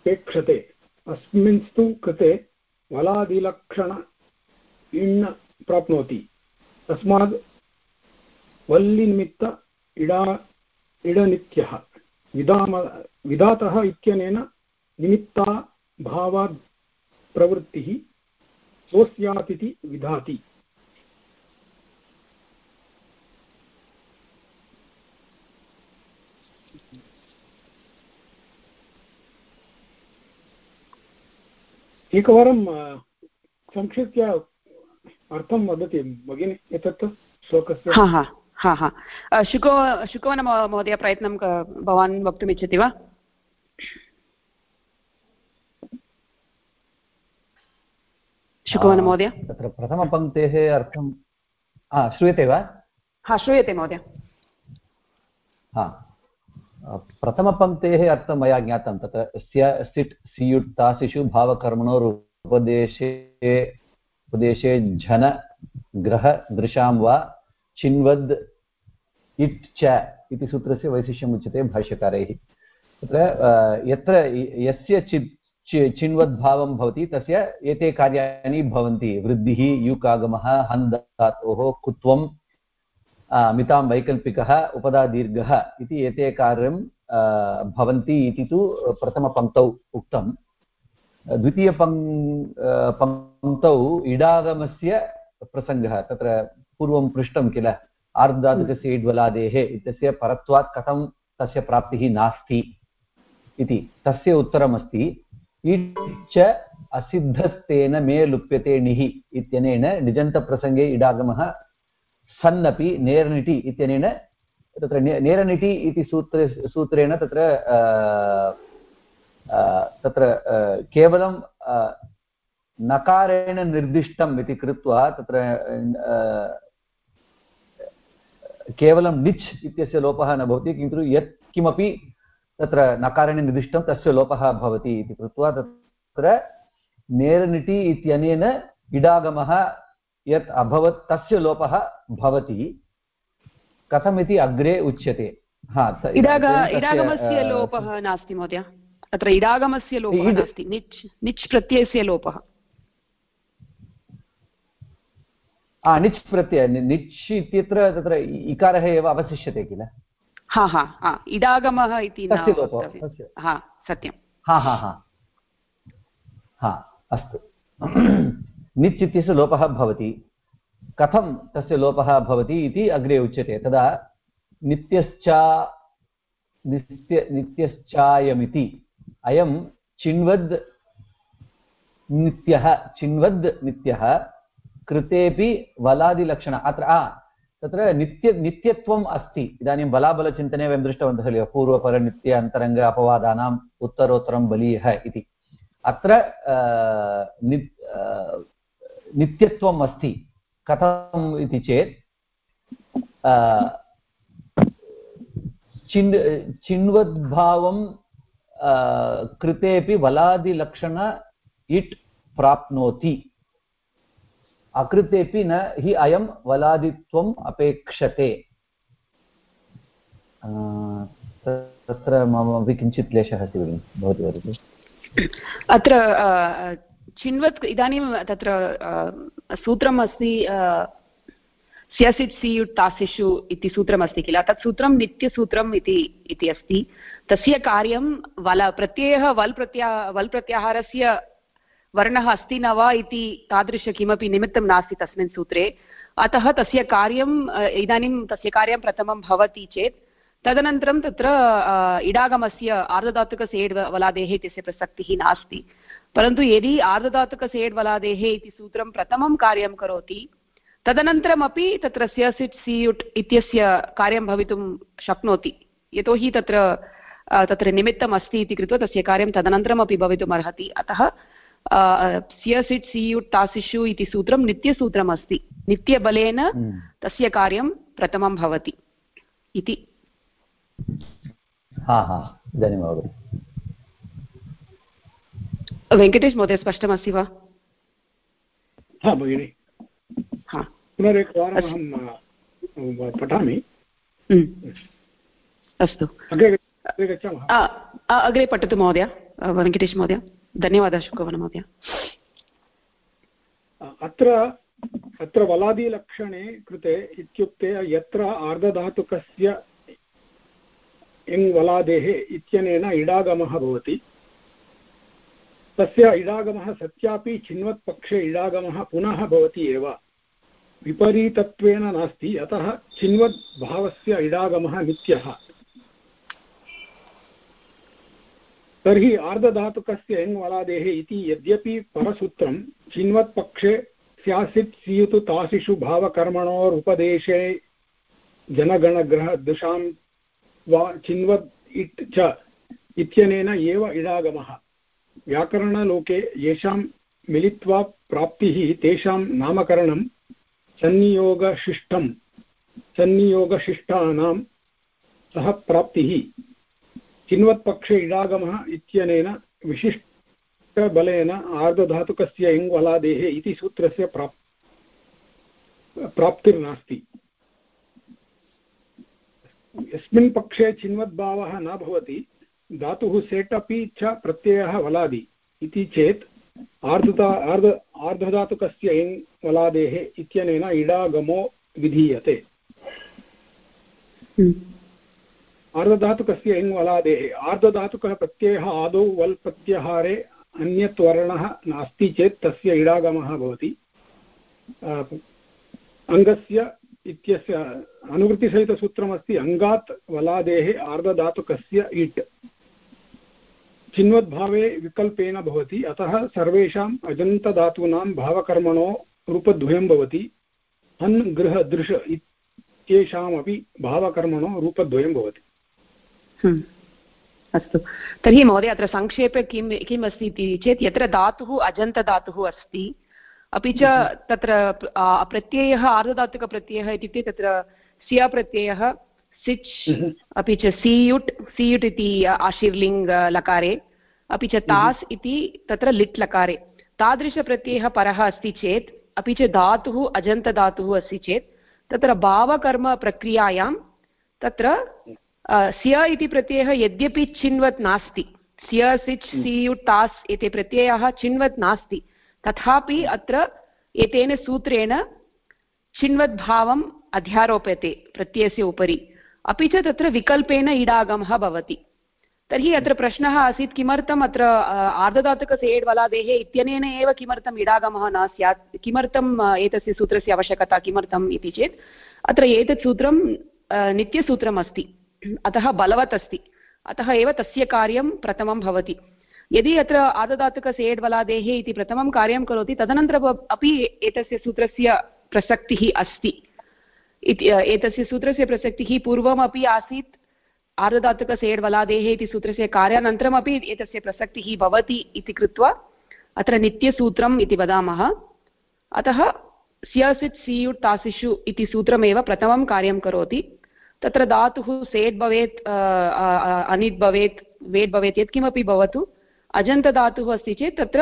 पेक्षते। अस्मिंस्तु कृते वलादिलक्षण इण् प्राप्नोति। तस्मात् वल्लिनिमित्त इडा इडनित्यः। विदाम विधातः इत्यनेन निमित्ता भावात् प्रवृत्तिः सोऽस्यात् इति विधाति। एकवारं संक्षिप्य अर्थं वदति भगिनि एतत् श्लोकस्य हा हा हा हा. शुको शुकवन महोदय प्रयत्नं भवान् वक्तुमिच्छति वा? शुकवन महोदय. तत्र प्रथमपङ्क्तेः अर्थं हा श्रूयते वा? हा श्रूयते महोदय. हा. प्रथमपङ्क्तेः अर्थं मया ज्ञातं तत्र स्य सिट् सियुट् तासिषु भावकर्मणोरुपदेशे उपदेशे झन, ग्रह, दृशां वा चिन्वद् इट् च इति सूत्रस्य वैशिष्ट्यम् उच्यते भाष्यकारैः। तत्र यत्र यस्य चित् चिन्वद्भावं भवति, तस्य एते कार्याणि भवन्ति। वृद्धिः युकागमः हन् कुत्वं मितां वैकल्पिकः उपदादीर्घः इति एते कार्यं भवन्ति इति तु प्रथमपङ्क्तौ उक्तं। द्वितीयपङ् पङ्क्तौ इडागमस्य प्रसङ्गः, तत्र पूर्वं पृष्टं किल? आर्धातुकस्य इड्वलादेः इत्यस्य परत्वात् कथं तस्य प्राप्तिः नास्ति इति तस्य उत्तरमस्ति। इच्च असिद्धस्तेन मे लुप्यते णिः इत्यनेन निजन्तप्रसङ्गे इडागमः सन्नपि नेरनिटि इत्यनेन तत्र नेरनिटि इति सूत्रे, सूत्रेण तत्र तत्र केवलं नकारेण निर्दिष्टम् इति कृत्वा तत्र केवलं निच् इत्यस्य लोपः न भवति किन्तु यत् किमपि तत्र नकारेण निर्दिष्टं तस्य लोपः भवति इति कृत्वा तत्र नेरनिटि इत्यनेन इडागमः यत् अभवत् तस्य लोपः भवति। कथमिति अग्रे उच्यते। हा इडागमस्य लोपः नास्ति महोदय। अत्र इडागमस्य लोपः नास्ति। निच् निच् प्रत्ययस्य लोपः। निच् प्रत्यय निच् इत्यत्र तत्र इकारः एव अवशिष्यते किल हा हा हा इडागमः इति हा सत्यं हा हा हा हा अस्तु निच् इत्यस्य लोपः भवति कथं तस्य लोपः भवति इति अग्रे उच्यते तदा नित्यश्चा नित्य नित्यश्चायमिति अयं चिन्वद् नित्यः चिन्वद् नित्यः कृतेपि वलादिलक्षण अत्र तत्र नित्य, नित्यत्वम् अस्ति। इदानीं बलाबलचिन्तने वयं दृष्टवन्तः खलु पूर्वपरनित्य अन्तरङ्ग अपवादानाम् उत्तरोत्तरं बलीयः इति। अत्र नित्यत्वम् अस्ति। कथम् इति चेत् चिन्, चिन्वद्भावं कृतेपि वलादिलक्षण इट् प्राप्नोति। अकृतेपि न हि अयं वलादित्वम् अपेक्षते। तत्र मम अपि किञ्चित् क्लेशः अस्ति भगिनि, भवति वदतु अत्र चिन्वत् इदानीं तत्र सूत्रम् अस्ति स्यसित् सियुट् तासिषु इति सूत्रमस्ति किल, तत् सूत्रं नित्यसूत्रम् इति इति अस्ति। तस्य कार्यं वल, प्रत्ययः वल् प्रत्या, वल् प्रत्याहारस्य वर्णः अस्ति न वा इति तादृश किमपि निमित्तं नास्ति तस्मिन् सूत्रे। अतः तस्य कार्यम् इदानीं तस्य कार्यं प्रथमं भवति चेत्, तदनन्तरं तत्र इडागमस्य आर्धधातुकसेड् वलादेः इत्यस्य प्रसक्तिः नास्ति। परन्तु यदि आर्धधातुकसेड् इति सूत्रं प्रथमं कार्यं करोति, तदनन्तरमपि तत्र स्यसिट् सियुट् इत्यस्य कार्यं भवितुं शक्नोति। यतोहि तत्र तत्र निमित्तम् अस्ति इति कृत्वा तस्य कार्यं तदनन्तरमपि भवितुम् अर्हति अतः स्यसिट् सियुट् तासिषु इति सूत्रं नित्यसूत्रम् अस्ति नित्यबलेन हम्म। तस्य कार्यं प्रथमं भवति इति। वेङ्कटेश महोदय स्पष्टमस्ति वा? हा भगिनि। पुनरेकवारम् अहं पठामि। हम्म। अस्तु। अग्रे गच्छामः। अग्रे पठतु महोदय वेङ्कटेश महोदय। धन्यवादः शुकवन महोदय। अत्र अत्र वलादिलक्षणे कृते इत्युक्ते यत्र आर्धधातुकस्य इङ् वलादेः इत्यनेन इडागमः भवति, तस्य इडागमः सत्यापि चिन्वत्पक्षे इडागमः पुनः भवति एव। विपरीतत्वेन नास्ति, अतः चिन्वद्भावस्य इडागमः नित्यः। तर्हि आर्धधातुकस्य एङ् वलादेः इति यद्यपि परसूत्रं चिन्वत्पक्षे स्यासित् सीयुतु तासिषु भावकर्मणोरुपदेशे जनगणग्रहदृशां वा चिन्वद् इट् च इत्यनेन एव इडागमः। व्याकरणलोके येषां मिलित्वा प्राप्तिः तेषां नामकरणं सन्नियोगशिष्टं। सन्नियोगशिष्टानां सह प्राप्तिः। चिन्वत्पक्षे इडागमः इत्यनेन विशिष्टबलेन आर्धधातुकस्य इङ्वलादेः इति सूत्रस्य प्राप्, प्राप्तिर्नास्ति यस्मिन् पक्षे चिन्वद्भावः न भवति, धातुः सेट् अपि च प्रत्ययः वलादि इति चेत् आर्धता आर्ध आर्धधातुकस्य इङ् वलादेः इत्यनेन इडागमो विधीयते हम्म। आर्धधातुकस्य इङ् वलादेः। आर्धधातुकः प्रत्ययः आदौ वल् प्रत्याहारे अन्यत् वर्णः नास्ति चेत् तस्य इडागमः भवति। अङ्गस्य इत्यस्य अनुवृत्तिसहितसूत्रमस्ति, अङ्गात् वलादेः आर्धधातुकस्य इट्। चिन्वद्भावे विकल्पेन भवति, अतः सर्वेषाम् अजन्तधातूनां भावकर्मणो रूपद्वयं भवति। हन्, गृह, दृश इत्येषामपि भावकर्मणो रूपद्वयं भवति। अस्तु तर्हि महोदय अत्र संक्षेपे किं किम् अस्ति इति चेत् यत्र धातुः अजन्तधातुः अस्ति अपि च तत्र प्रत्ययः आर्धधातुकप्रत्ययः इत्युक्ते तत्र सिया प्रत्ययः सिच् हम्म। अपि च सीयुट् सीयुट् इति आशीर्लिङ्ग् लकारे अपि च तास् हम्म। इति तत्र लिट् लकारे तादृशप्रत्ययः परः अस्ति चेत् अपि च धातुः अजन्तधातुः अस्ति चेत् तत्र भावकर्मप्रक्रियायां तत्र स्य इति प्रत्ययः यद्यपि चिन्वत् नास्ति। स्य सिच् हम्म। सीयुट् तास् एते प्रत्ययाः चिन्वत् नास्ति। तथापि अत्र एतेन सूत्रेण चिन्वद्भावम् अध्यारोप्यते प्रत्ययस्य उपरि। अपि च तत्र विकल्पेन इडागमः भवति। तर्हि अत्र प्रश्नः आसीत् किमर्थम् अत्र आर्धधातुकसेड् वलादेः इत्यनेन एव किमर्थम् इडागमः न स्यात्? किमर्थम् एतस्य सूत्रस्य आवश्यकता किमर्थम् इति चेत्? अत्र एतत् सूत्रं नित्यसूत्रम् अस्ति अतः बलवत् अस्ति। अतः एव तस्य कार्यं प्रथमं भवति। यदि अत्र आददातुकसेड्वलादेः इति प्रथमं कार्यं करोति, तदनन्तरम् अपि एतस्य सूत्रस्य प्रसक्तिः अस्ति। इति एतस्य सूत्रस्य प्रसक्तिः पूर्वमपि आसीत्। आर्धधातुकसेड्वलादेः इति सूत्रस्य कार्यानन्तरमपि एतस्य प्रसक्तिः भवति इति कृत्वा अत्र नित्यसूत्रम् इति वदामः। अतः स्यसित् सियुट् तासिषु इति सूत्रमेव प्रथमं कार्यं करोति। तत्र धातुः सेट् भवेत् अनिट् भवेत्, वेट् भवेत्, यत्किमपि भवतु। अजन्तधातुः अस्ति चेत् तत्र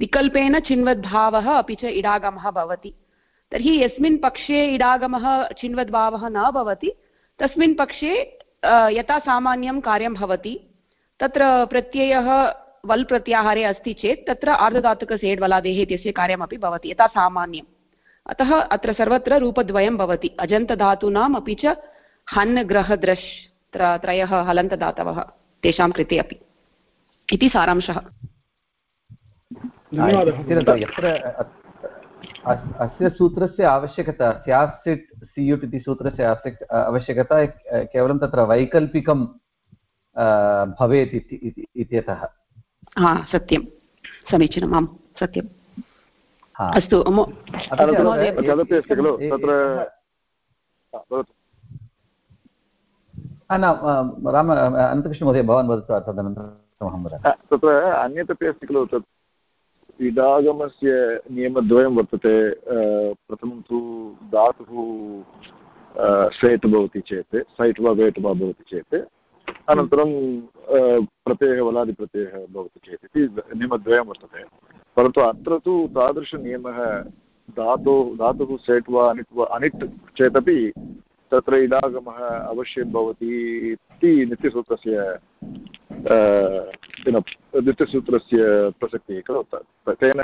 विकल्पेन चिन्वद्भावः अपि च इडागमः भवति। तर्हि यस्मिन् पक्षे इडागमः चिन्वद्भावः न भवति, तस्मिन् पक्षे यथा सामान्यं कार्यं भवति। तत्र प्रत्ययः वल् प्रत्याहारे अस्ति चेत् तत्र आर्धधातुकसेड् वलादेः इत्यस्य कार्यमपि भवति, यथा सामान्यम्। अतः अत्र सर्वत्र रूपद्वयं भवति। अजन्तधातूनाम् अपि च हन् ग्रहद्रश् त्रयः हलन्तदातवः तेषां कृते अपि इति सारांशः यत्र अस्य सूत्रस्य आवश्यकता स्यासिट् सियुट् इति सूत्रस्य आवश्यकता केवलं तत्र वैकल्पिकं भवेत् इत्यतः हा सत्यं समीचीनम् आं सत्यम् अस्तु तदपि अस्ति खलु तत्र न राम अनन्तकृष्णमहोदय भवान् वदतु तदनन्तरम् अहं वदामि तत्र अन्यत् अपि अस्ति खलु तत् इडागमस्य नियमद्वयं वर्तते प्रथमं तु धातुः स्वेट् भवति चेत् सैट् वा वेट् वा भवति चेत् अनन्तरं प्रत्ययः वलादिप्रत्ययः भवति चेत् इति नियमद्वयं वर्तते परन्तु अत्र तु तादृशनियमः धातोः धातुः सेट् वा अनिट् वा अनिट् चेदपि तत्र इडागमः अवश्यं भवति इति नित्यसूत्रस्य नित्यसूत्रस्य प्रसक्तिः खलु? तेन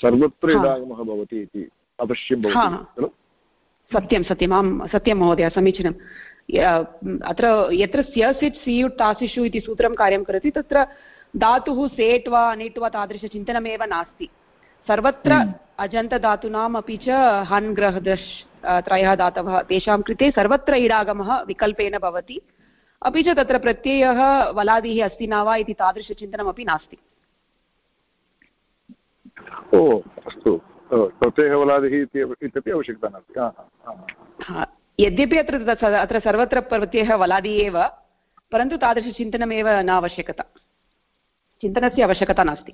सर्वत्र इडागमः भवति इति अवश्यं भवति खलु? सत्यं सत्यम् आं सत्यं महोदय समीचीनम् अत्र यत्र स्यसिट् सियुट् तासिषु इति सूत्रं कार्यं करोति तत्र धातुः सेट् वा अनिट् वा तादृशचिन्तनमेव नास्ति। सर्वत्र हम्म। अजन्तधातूनाम् अपि च हन् ग्रहदश् त्रयः धातवः तेषां कृते सर्वत्र इडागमः विकल्पेन भवति। अपि च तत्र प्रत्ययः वलादिः अस्ति न वा इति तादृशचिन्तनमपि नास्ति। ओ अस्तु। प्रत्ययः वलादिः इत्यपि आवश्यकता नास्ति। यद्यपि अत्र अत्र सर्वत्र प्रत्ययः वलादि एव परन्तु तादृशचिन्तनमेव न आवश्यकता चिन्तनस्य आवश्यकता नास्ति।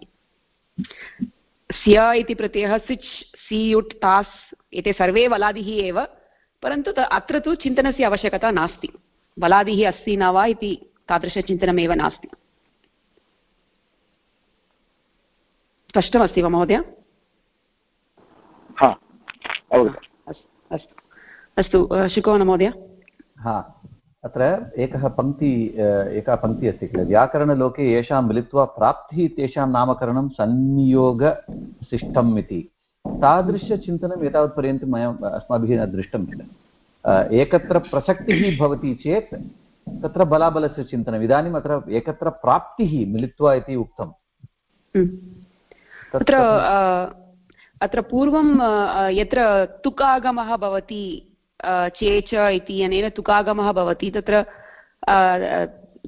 स्य इति प्रत्ययः सिच् सियुट् तास् एते सर्वे वलादिः एव परन्तु अत्र तु चिन्तनस्य आवश्यकता नास्ति। वलादिः अस्ति न वा इति तादृशचिन्तनमेव नास्ति। स्पष्टमस्ति वा महोदय? अस्तु अस्तु। शिकोन महोदय। हा। अत्र एकः पङ्क्ति एका पङ्क्तिः अस्ति किल? व्याकरणलोके येषां मिलित्वा प्राप्तिः तेषां नामकरणं संयोगशिष्टम् इति तादृशचिन्तनम् एतावत्पर्यन्तं मया अस्माभिः न दृष्टं किल? एकत्र प्रसक्तिः भवति चेत् तत्र बलाबलस्य चिन्तनम् इदानीम् अत्र एकत्र प्राप्तिः मिलित्वा इति उक्तम्। अत्र अत्र पूर्वं यत्र तुकागमः भवति चे च इति अनेन तुकागमः भवति तत्र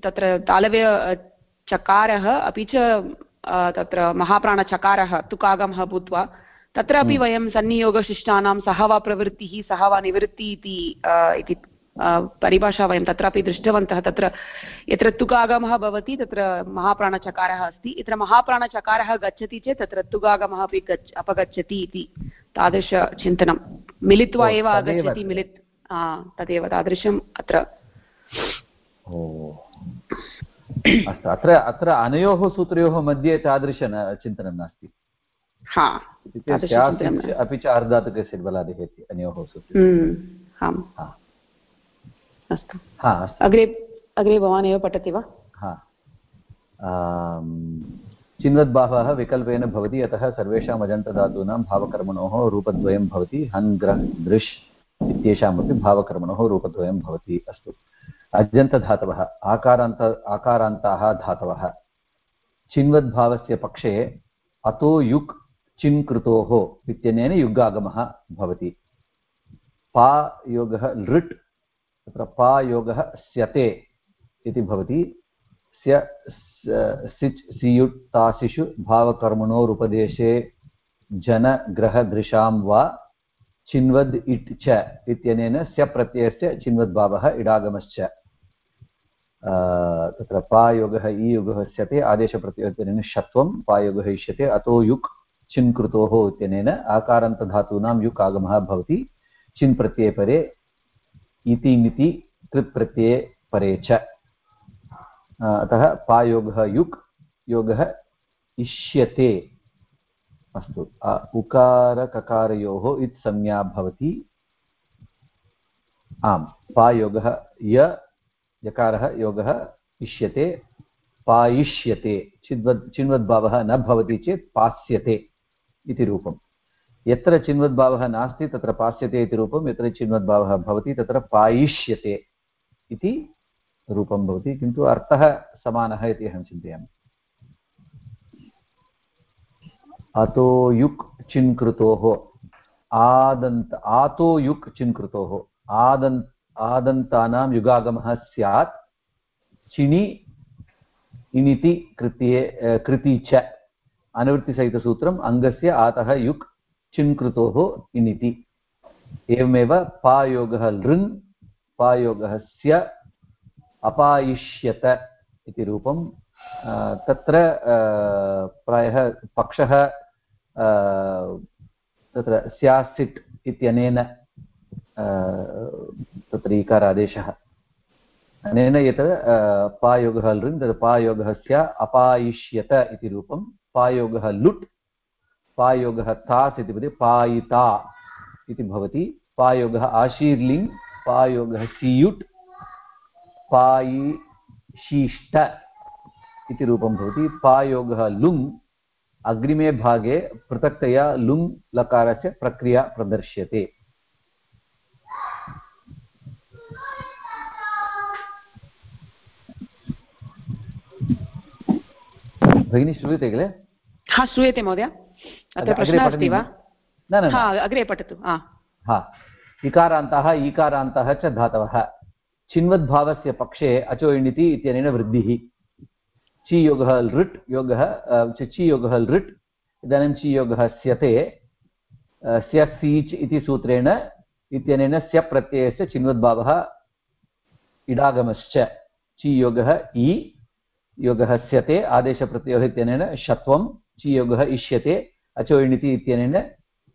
तत्र तालव्य चकारः अपि च तत्र महाप्राणचकारः तुकागमः भूत्वा तत्रापि हम्म। वयं सन्नियोगशिष्टानां सह वा प्रवृत्तिः सह वा निवृत्तिः इति परिभाषा वयं तत्रापि दृष्टवन्तः तत्र यत्र तुगागमः भवति तत्र महाप्राणचकारः अस्ति। यत्र महाप्राणचकारः गच्छति चेत् तत्र तुगागमः अपि गच्छ अपगच्छति इति तादृशचिन्तनं मिलित्वा एव आगच्छति मिलित् तदेव तादृशम् अत्र। अस्तु अत्र अत्र अनयोः सूत्रयोः मध्ये तादृश चिन्तनं नास्ति। अपि च अर्धातुकस्य बलादिः अनयोः सूत्रे अस्तु। अग्रे अग्रे भवान् एव पठति वा? चिन्वद्भावः विकल्पेन भवति अतः सर्वेषाम् अजन्तधातूनां भावकर्मणोः रूपद्वयं भवति हन् ग्रह् दृश् इत्येषामपि भावकर्मणोः रूपद्वयं भवति अस्तु। अजन्तधातवः आकारान्त आकारान्ताः धातवः। चिन्वद्भावस्य पक्षे अतो युक् चिन् कृतोः इत्यनेन युगागमः भवति। पा योगः लृट् तत्र पा योगः स्यते इति भवति। स्य सिच्, सियुट्, तासिषु भावकर्मणोरुपदेशे जनग्रहदृशां वा, चिन्वद् इट् च इत्यनेन स्य चिन्वद्भावः इडागमश्च। तत्र पायोगः, ईयुगः स्यते आदेशप्रत्ययोत्तरेण षत्वं, पायोगः इष्यते, अतो युक् चिन् कृतोः इत्यनेन आकारान्तधातूनां युक् आगमः भवति। चिन् प्रत्यये परे इति निति कृत्प्रत्यये परे च। अतः पायोगः युक्, योगः इष्यते। अस्तु उकारककारयोः इत् संज्ञा भवति। आम्, पायोगः य, यकारः योगः इष्यते। पायिष्यते, चिद्वद्, चिन्वद्भावः न भवति चेत् पास्यते इति रूपं यत्र चिन्वद्भावः नास्ति, तत्र पास्यते इति रूपं, यत्र चिन्वद्भावः भवति, तत्र पायिष्यते इति रूपं भवति, किन्तु अर्थः समानः इति अहं चिन्तयामि। अतो युक् चिन्कृतोः, आदन्त, आतो युक् चिन्कृतोः, आदन्त, आदन्तानां युगागमः स्यात्, चिणि, इनिति कृत्ये, कृति च, अनुवृत्तिसहितसूत्रम्, अङ्गस्य आतः युक् चिन्कृतोः इनिति। एवमेव पायोगः लृन्, पायोगः स्य अपायिष्यत इति रूपं तत्र प्रायः पक्षः तत्र स्यासिट् इत्यनेन तत्र इकारादेशः अनेन यत् पायोगः लृन्, तत् पायोगः स्य अपायिष्यत इति रूपं, पायोगः लुट् पायोगः तास् इति भवति पायिता इति भवति। पायोगः आशीर्लिङ्, पायोगः सियुट् पायिशिष्ट इति रूपं भवति। पायोगः लुङ् अग्रिमे भागे पृथक्तया लुङ् लकारस्य प्रक्रिया प्रदर्श्यते। भगिनी श्रूयते किल? हा, श्रूयते महोदय। अत्र प्रश्नः अस्ति वा? न न हा अग्रे पठतु हा। इकारान्तः ईकारान्तः च धातवः। चिन्वद्भावस्य पक्षे अचो इणिति इत्यनेन वृद्धिः। चि योगः लृट् योगः चि योगः लृट् इदानीं चि योगः स्यते स्य सीच् इति सूत्रेण इत्यनेन स्य प्रत्ययस्य चिन्वद्भावः इडागमश्च। चि योगः इ योगः स्यते आदेशप्रत्ययोः इत्यनेन षत्वं चि योगः इष्यते अचो इणिति इत्यनेन,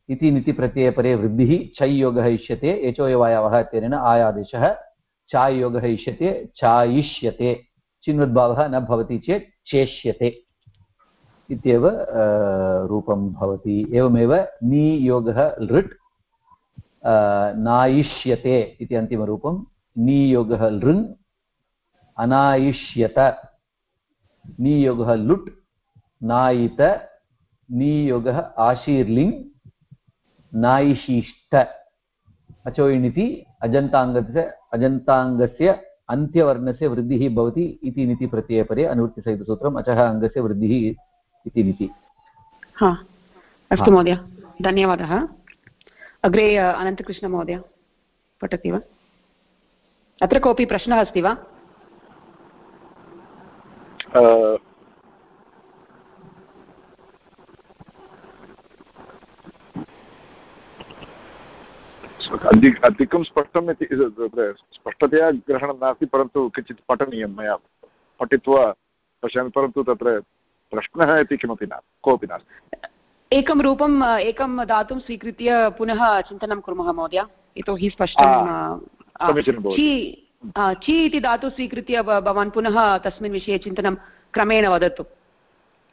इति निति प्रत्ययपरे वृद्धिः चै योगः इष्यते एचोयवायावः इत्यनेन आयादेशः चाय् योगः इष्यते चायिष्यते चिन्वद्भावः न भवति चेत् चेष्यते इत्येव रूपं भवति। एवमेव नियोगः लृट् नायिष्यते इति अन्तिमरूपं, नियोगः लृङ्, अनायिष्यत, नियोगः लुट् नायित नियोगः आशीर्लिङ् नायिशिष्ट अचोयिणिति अजन्ताङ्गस्य अजन्ताङ्गस्य अन्त्यवर्णस्य वृद्धिः भवति इति निति प्रत्ययपरे अनुवृत्तिसहितसूत्रम् अचः अङ्गस्य वृद्धिः इति निति। हा अस्तु महोदय धन्यवादः। अग्रे अनन्तकृष्णमहोदय पठति वा? अत्र कोऽपि प्रश्नः अस्ति वा? अधिक अधिकं स्पष्टम् इति स्पष्टतया ग्रहणं नास्ति परन्तु किञ्चित् पठनीयं मया पठित्वा पश्यामि परन्तु तत्र प्रश्नः इति किमपि न कोऽपि नास्ति। एकं रूपम् एकं धातुं स्वीकृत्य पुनः चिन्तनं कुर्मः महोदय यतोहि स्पष्टं ची इति धातु स्वीकृत्य भवान् पुनः तस्मिन् विषये चिन्तनं क्रमेण वदतु।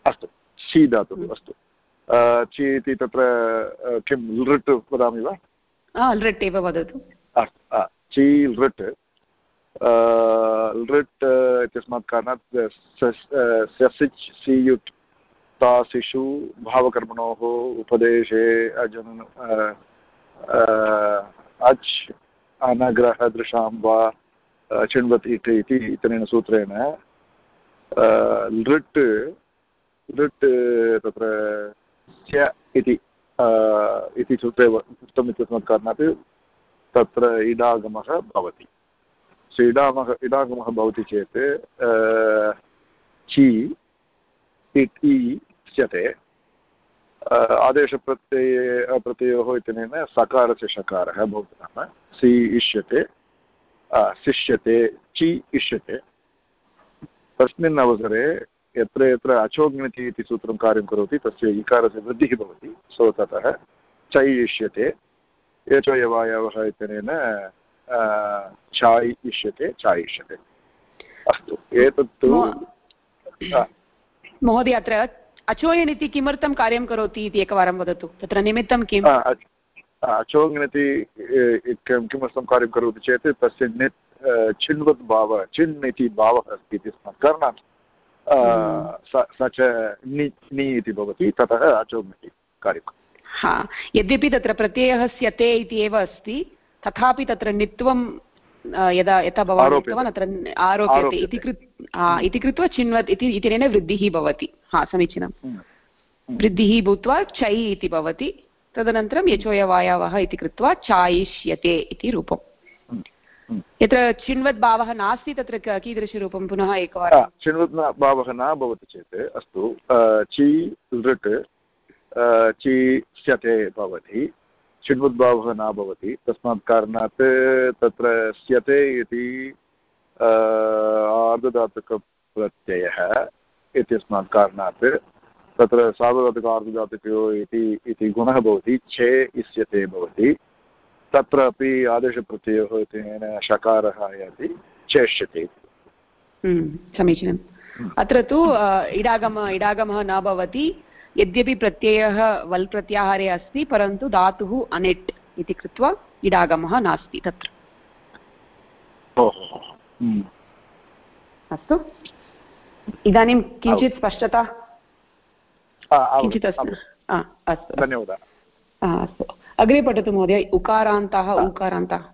अस्तु ची धातुः अस्तु। ची इति तत्र किं लृट् वदामि वा? लृट् एव वदतु अस्तु ची लृट् लृट् इत्यस्मात् कारणात् स्यसिच् सियुट् तासिषु भावकर्मणोः उपदेशे अजन अच् अनग्रहदृशां वा चिण्वत् इति इति इत्यनेन सूत्रेण लृट् लृट् तत्र स्य इति इति सूत्रे उक्तम् इत्यस्मात् कारणात् तत्र इडागमः भवति। सो इडामः, इडागमः भवति चेत् ची इति स्यते आदेशप्रत्यये प्रत्ययोः इत्यनेन सकारस्य शकारः भवति नाम। सि, इष्यते। शिष्यते चि, इष्यते। तस्मिन् अवसरे यत्र यत्र अचोग्निति इति सूत्रं कार्यं करोति तस्य इकारस्य वृद्धिः भवति सो ततः चै इष्यते एचोयवायवः इत्यनेन चाय् इष्यते चायिष्यते। अस्तु एतत्तु महोदय अत्र अचोयन् इति किमर्थं कार्यं करोति इति एकवारं वदतु। तत्र निमित्तं किम्? अचोङ् इति किमर्थं कार्यं करोति चेत् तस्य नित् चिन्वत् भावः चिन् इति भावः अस्ति इति स्मात् कारणात्। स च नि इति भवति ततः अचोङ् इति कार्यं हा यद्यपि तत्र प्रत्ययः स्यते इति एव अस्ति तथापि तत्र नित्वं यदा यथा भवान् उक्तवान् अत्र आरोप्यते इति कृत् इति कृत्वा चिन्वत् इति इत्यनेन वृद्धिः भवति हा समीचीनं। वृद्धिः भूत्वा चै इति भवति तदनन्तरं यचोयवायावः इति कृत्वा चायिष्यते इति रूपम् यत्र चिन्वत् भावः नास्ति, तत्र कीदृशरूपं पुनः एकवारं? चिन्वत् भावः न भवति चेत्, अस्तु चि, लृट् चि, स्यते भवति चिन्वद्भावः न भवति, तस्मात् कारणात् तत्र स्यते इति आर्धधातुकप्रत्ययः इत्यस्मात् कारणात्, तत्र सार्वधातुक आर्धधातुकयो इति गुणः भवति, छे इष्यते भवति तत्रापि आदेशप्रत्ययोः इत्यनेन शकारः आयाति चेष्यते। हम्म, समीचीनम्। हम्म। अत्र तु इडागम इडागमः न भवति यद्यपि प्रत्ययः वल् प्रत्याहारे अस्ति परन्तु धातुः अनेट् इति कृत्वा इडागमः नास्ति तत्र। हम्म। अस्तु। इदानीं किञ्चित् स्पष्टता? किञ्चित् अस्ति? अस्तु। धन्यवादः। अस्तु। अग्रे पठतु महोदय उकारान्तः उकारान्तः।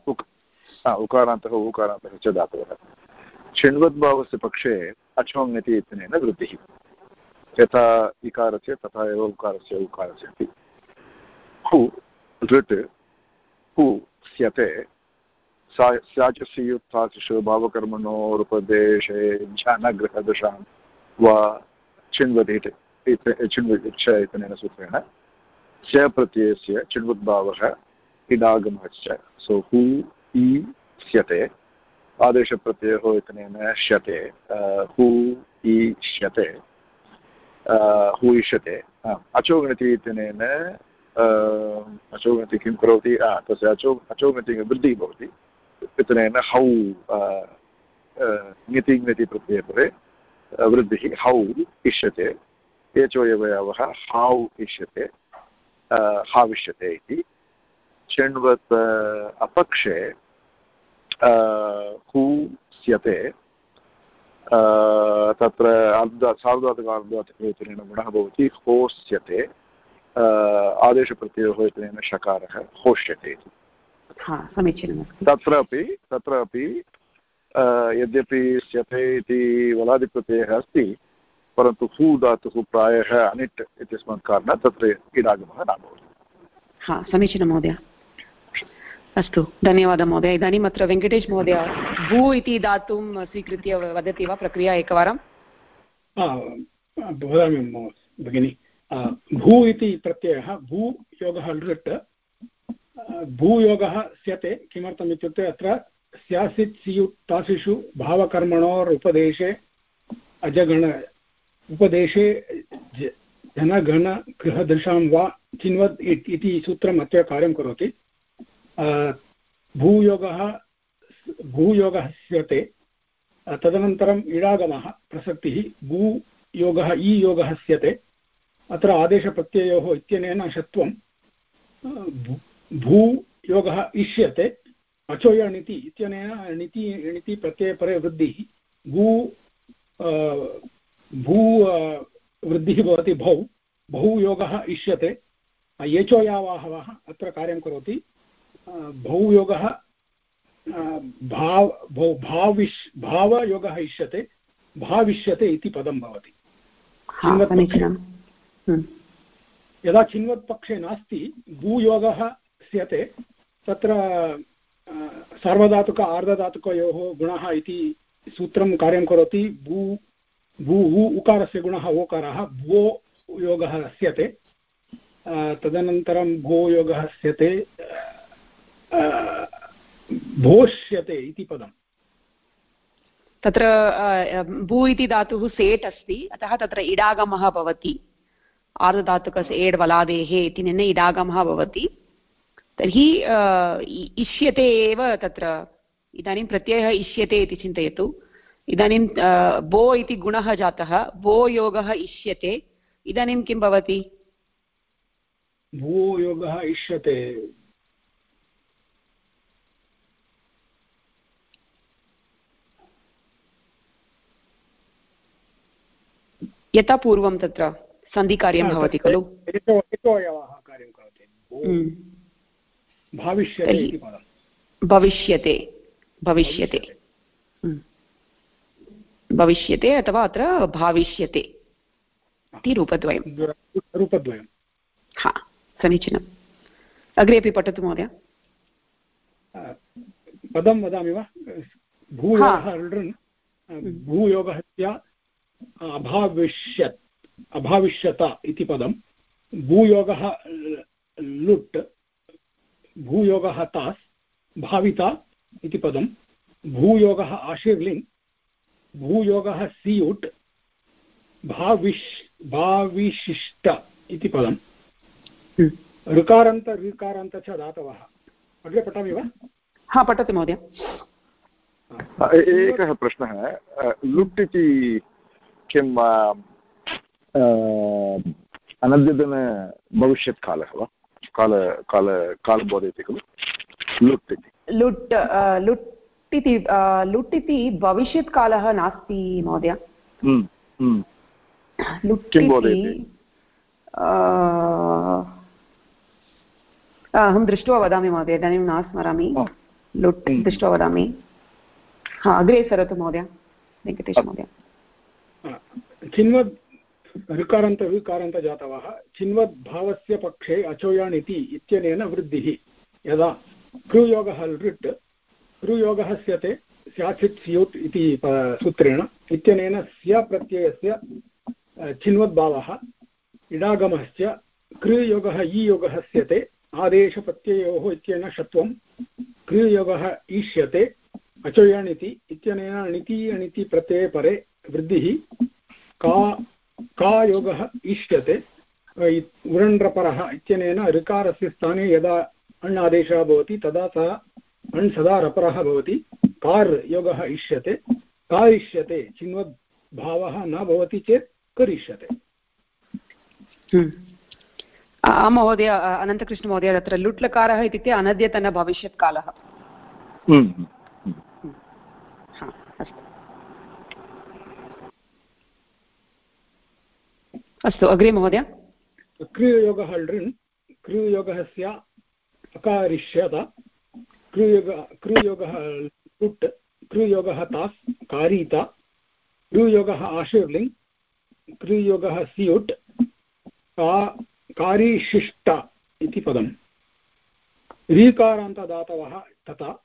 उकारान्तः उकारान्तः च धातवः षण्वद्भावस्य पक्षे अचोङ् इति इत्यनेन वृद्धिः। यथा इकारस्य तथा एव उकारस्य उकारस्य अपि। हु लृट् हु स्यते सा स्याचस्युत्थासिषु भावकर्मणोरुपदेशे ज्ञानगृहदशां वा चिन्वदिट् चिन्वद् इत्यनेन सूत्रेण स्य प्रत्ययस्य चिन्वद्भावः इडागमश्च सो हु इ स्यते आदेशप्रत्ययोः इत्यनेन श्यते हु इ श्यते हूयिष्यते अचोगणति इत्यनेन अचोगणति किं करोति तस्य अचो अचोगणति वृद्धिः भवति इत्यनेन हौ ङति ङति प्रत्यये वृद्धिः हौ इष्यते एचोयवयवः हौ इष्यते हाविष्यते इति। षण्वत् अपक्षे हू स्यते तत्र अर्ध गुणः भवति होस्यते। आदेशप्रत्ययोः योजनेन शकारः होष्यते इति। तत्रापि तत्रापि यद्यपि स्यते इति वलादिप्रत्ययः अस्ति परन्तु हू धातुः प्रायः अनिट् इत्यस्मात् कारणात् तत्र इडागमः न भवति। हा समीचीनं महोदय। अस्तु धन्यवादः महोदय। इदानीम् अत्र वेङ्कटेश महोदय भू इति धातुं स्वीकृत्य वदति वा? प्रक्रिया एकवारं। वदामि भगिनि। भू इति प्रत्ययः भू योगः लृट् भूयोगः स्यते किमर्थम् इत्युक्ते अत्र स्यासित् सियुट् तासिषु भावकर्मणोरुपदेशे अजगण उपदेशे जनगणगृहदृशां वा चिन्वद् इति सूत्रम् अत्र कार्यं करोति। भूयोगः भूयोगः स्यते। तदनन्तरम् इडागमः प्रसक्तिः, भूयोगः, ईयोगः स्यते। अत्र आदेशप्रत्ययोः इत्यनेन षत्वं भूयोगः इष्यते। अचोयणिति इत्यनेन णिति णिति प्रत्ययपरे वृद्धिः। भू भू वृद्धिः भवति भौ बहुयोगः इष्यते। येचोयावाहवः अत्र कार्यं करोति। भौयोगः भाव भौ भाविश् भावयोगः इष्यते। भाविष्यते इति पदं भवति। हम्म। यदा चिन्वत्पक्षे नास्ति भूयोगः स्यते तत्र सार्वधातुक आर्धधातुकयोः गुणः इति सूत्रं कार्यं करोति। भू भूः उकारस्य गुणः ओकारः भो योगः स्यते। तदनन्तरं भो योगः स्यते। भोष्यते इति पदम्। तत्र भू इति धातुः सेट् अस्ति। अतः तत्र इडागमः भवति। आर्धधातुकस्य एड् वलादेः इत्यनेन इडागमः भवति। तर्हि इष्यते एव तत्र। इदानीं प्रत्ययः इष्यते इति चिन्तयतु। इदानीं भो इति गुणः जातः भो योगः इष्यते। इदानीं किं भवति? भो योगः इष्यते। यथा पूर्वं तत्र सन्धिकार्यं भवति खलु। हम्म। भविष्यते। भविष्यते। हम्म। भविष्यते अथवा अत्र भाविष्यते इति रूपद्वयं रूपद्वयं हा समीचीनम्। अग्रे अपि पठतु महोदय। पदं वदामि वा? भूयोगः हम्म। भूयोगः अभाविष्यत् अभाविष्यत इति पदं। भूयोगः लुट् भूयोगः तास् भाविता इति पदं। भूयोगः आशीर्लिङ् भूयोगः सियुट् भाविश् भाविशिष्ट इति पदं। ऋकारान्त ऋकारान्त च धातवः अग्रे पठामि वा? हा पठतु महोदय। एकः प्रश्नः। लुट् इति किं अनद्यतन भविष्यत्कालः वा? काल काल कालं बोधयति खलु? लुट् इति। लुट् लुट् इति लुट् इति भविष्यत्कालः नास्ति महोदय। हम्म, हम्म। लुट् अहं दृष्ट्वा वदामि महोदय इदानीं न स्मरामि। लुट् हम्म। दृष्ट्वा वदामि। हा अग्रे सरतु महोदय। वेङ्कटेशमहोदय चिन्वद् ऋकारान्त ऋकारान्तजातवः। चिन्वद्भावस्य पक्षे अचोयाण् इति इत्यनेन वृद्धिः। यदा कृयोगः लृट् कृयोगः स्यते स्याचित् स्यूट् इति सूत्रेण। इत्यनेन स्य प्रत्ययस्य चिन्वद्भावः इडागमश्च कृयोगः ईयोगः स्यते आदेशप्रत्ययोः इत्यनेन षत्वं कृयोगः ईष्यते अचोयण् इति इत्यनेन णिति अणिति प्रत्यये परे वृद्धिः, का का योगः इष्यते उरण्ड्रपरः इत्यनेन ऋकारस्य स्थाने यदा अण् आदेशः भवति तदा सः अण् सदा रपरः भवति। कार् योगः इष्यते। कारिष्यते चिन्वद् भावः न भवति चेत् करिष्यते। हम्म। महोदय अनन्तकृष्णमहोदय तत्र लुट्लकारः इत्युक्ते अनद्यतनभविष्यत्कालः हम्म। अस्तु। अग्रे महोदय। क्रिययोगः लृन् क्रिययोगः स्या अकारिष्यत। क्रिययोग क्रिययोगः लुट् क्रिययोगः तास्, कारीत क्रिययोगः आशीर्लिङ् क्रिययोगः सियुट्, का, कारीशिष्ट इति पदम्। रीकारान्तदातवः तथा,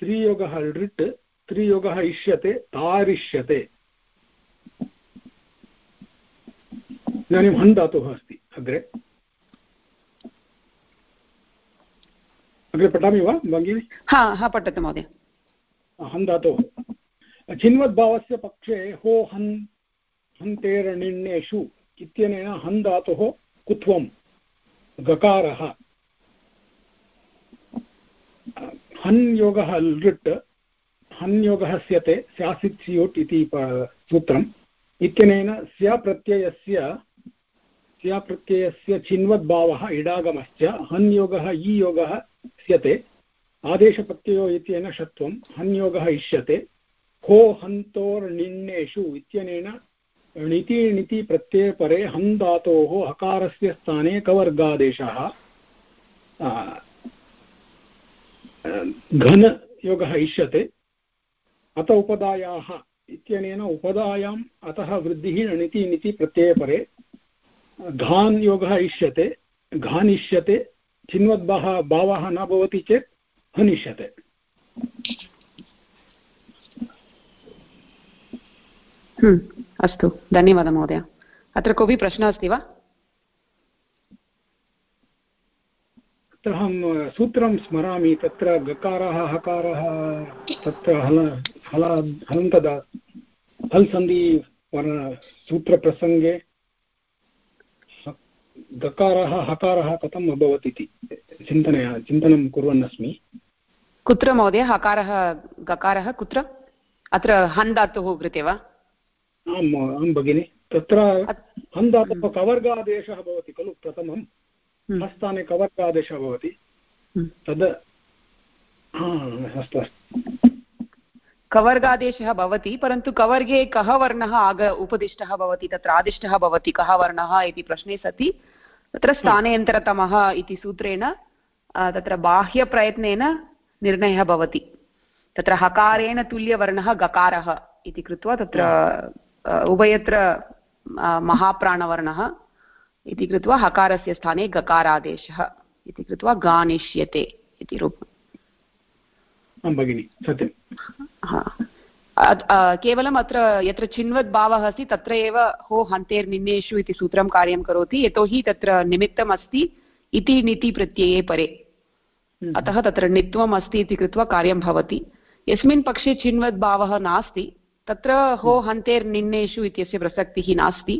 त्रियोगः लृट् त्रियोगः इष्यते, तारिष्यते। इदानीं हन् धातुः अस्ति, अग्रे। अग्रे पठामि वा भगिनि? हा हा पठतु महोदय। हन् धातुः। चिन्वद्भावस्य पक्षे हो हन् हन्तेरणिण्येषु इत्यनेन हन् धातुः कुत्वं गकारः। हन् योगः लृट् हन् योगः स्यते स्यासित् स्यूट् इति सूत्रम्। इत्यनेन स्याप्रत्ययस्य स्याप्रत्ययस्य चिन्वद्भावः इडागमश्च, हन्योगः ईयोगः स्यते। आदेशप्रत्ययो इत्यनेन षत्वं, हन्योगः इष्यते। हो हन्तोर्निन्नेषु इत्यनेन णिति प्रत्ययपरे हन् हकारस्य स्थाने कवर्गादेशः। घनयोगः इष्यते। अत उपदायाः इत्यनेन उपदायाम् अतः वृद्धिः णिति णिति प्रत्ययपरे घान् योगः इष्यते घानिष्यते चिन्वद्भावः भावः न भवति चेत् हनिष्यते हम्म। अस्तु धन्यवादः महोदय अत्र कोऽपि प्रश्नः अस्ति वा अत्र अहं सूत्रं स्मरामि तत्र गकारः हकारः तत्र हल हल हलन्तदा हल् सन्धि सूत्रप्रसङ्गे गकारः हकारः कथम् अभवत् इति चिन्तनया चिन्तनं कुर्वन् अस्मि कुत्र महोदय हकारः गकारः कुत्र अत्र हन् धातुः कृते वा आम् आं भगिनि तत्र हन् धातुः कवर्गादेशः भवति खलु प्रथमं। हस्ताने कवर्गादेशः भवति। तद् अस्तु अस्तु कवर्गादेशः भवति परन्तु कवर्गे कः वर्णः आग उपदिष्टः भवति तत्र आदिष्टः भवति कः वर्णः इति प्रश्ने सति. तत्र स्थानेन्तरतमः इति सूत्रेण तत्र बाह्यप्रयत्नेन निर्णयः भवति। तत्र हकारेण तुल्यवर्णः गकारः इति कृत्वा तत्र उभयत्र महाप्राणवर्णः इति कृत्वा हकारस्य स्थाने गकारादेशः इति कृत्वा गानिष्यते इति रूपम् भगिनि सत्यं केवलम् अत्र यत्र चिन्वद् भावः अस्ति तत्र एव हो हन्तेर्निन्नेषु इति सूत्रं कार्यं करोति यतोहि तत्र निमित्तम् अस्ति इति नीति प्रत्यये परे हम्म। अतः तत्र नित्वम् अस्ति इति कृत्वा कार्यं भवति यस्मिन् पक्षे चिन्वद् भावः नास्ति तत्र हो हम्म। हन्तेर्निन्नेषु इत्यस्य प्रसक्तिः नास्ति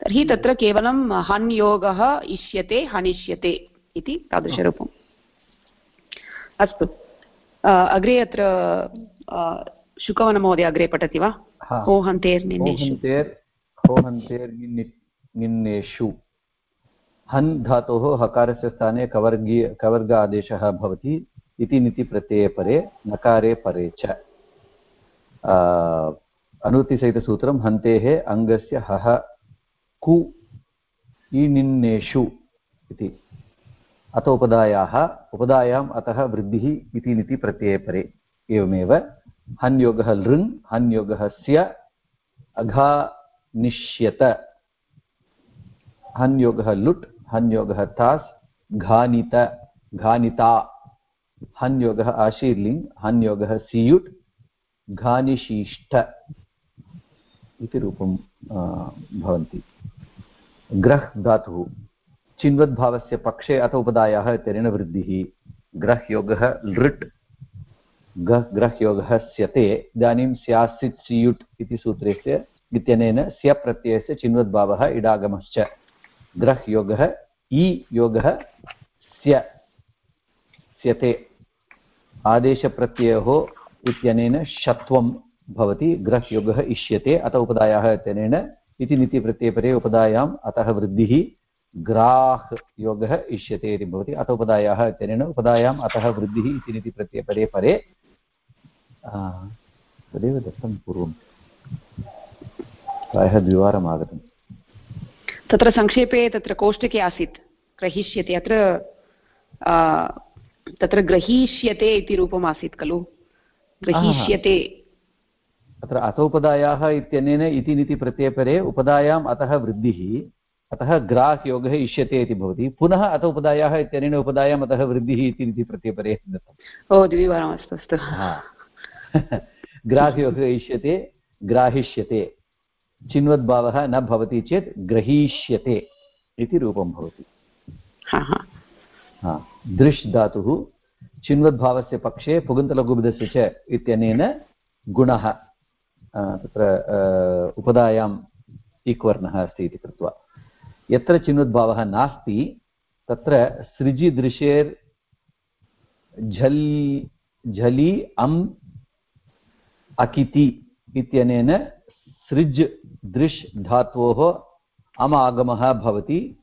तर्हि हम्म। तत्र केवलं हन् योगः इष्यते हनिष्यते इति तादृशरूपम् अस्तु अग्रे अत्र शुकवनमहोदय अग्रे पठति वा? होहन्तेर्निन्नेषु हन् धातोः हकारस्य स्थाने कवर्गी कवर्ग आदेशः भवति इति नितिप्रत्यये परे नकारे परे च। अनुतिसहितसूत्रं हन्तेः अङ्गस्य हः कु ईनिन्नेषु इति। अत उपदायाः उपदायाम् अतः वृद्धिः इति नितिप्रत्यये परे। एवमेव हन्योगः लृङ् हन्योगः अघानिष्यत। हन्योगः लुट् हन्योगः तास् घानित, घानिता। हन्योगः आशीर्लिङ् हन्योगः सियुट्, घानिशीष्ट इति रूपं भवन्ति। ग्रह् धातुः। चिन्वद्भावस्य पक्षे अथ उपदायाः इत्यनेन वृद्धिः। ग्रह्योगः लृट्। ग्रह्योगः स्यते इदानीं स्यासित् सियुट् इति सूत्रस्य इत्यनेन स्य प्रत्ययस्य चिन्वद्भावः इडागमश्च। ग्रह्योगः इ योगः, स्य, स्यते। आदेशप्रत्ययोः इत्यनेन षत्वं भवति, ग्रह्योगः इष्यते, अत उपदायाः इत्यनेन इति नीतिप्रत्ययपरे उपदायाम् अतः वृद्धिः ग्राह् योगः इष्यते इति भवति, अत उपदायाः इत्यनेन उपदायाम् अतः वृद्धिः इति नीतिप्रत्ययपरे परे तदेव दत्तं पूर्वं। प्रायः द्विवारम् आगतं तत्र संक्षेपे तत्र कोष्टके आसीत् ग्रहीष्यते। अत्र तत्र ग्रहीष्यते इति रूपम् आसीत् खलु। ग्रहीष्यते। अत्र अथोपदायाः इत्यनेन इति नीति प्रत्ययपरे उपदायाम् अतः वृद्धिः अतः ग्राह् योगः इष्यते इति भवति। पुनः अथ उपदायाः इत्यनेन उपदायाम् अतः वृद्धिः इति नीति प्रत्ययपरे दत्तम् ओ द्विवारम् अस्तु। अस्तु <laughs> ग्राह्योगः इष्यते ग्राहिष्यते। चिन्वद्भावः न भवति चेत् ग्रहीष्यते इति रूपं भवति। दृश् धातुः चिन्वद्भावस्य पक्षे पुगन्तलघुबिदस्य च इत्यनेन गुणः तत्र उपदायाम् इक्वर्णः अस्ति इति कृत्वा। यत्र चिन्वद्भावः नास्ति तत्र सृजि दृशेर् झल् झलि अम् अकिति इत्यनेन सृज् दृश् धात्वोः अम आगमः भवति।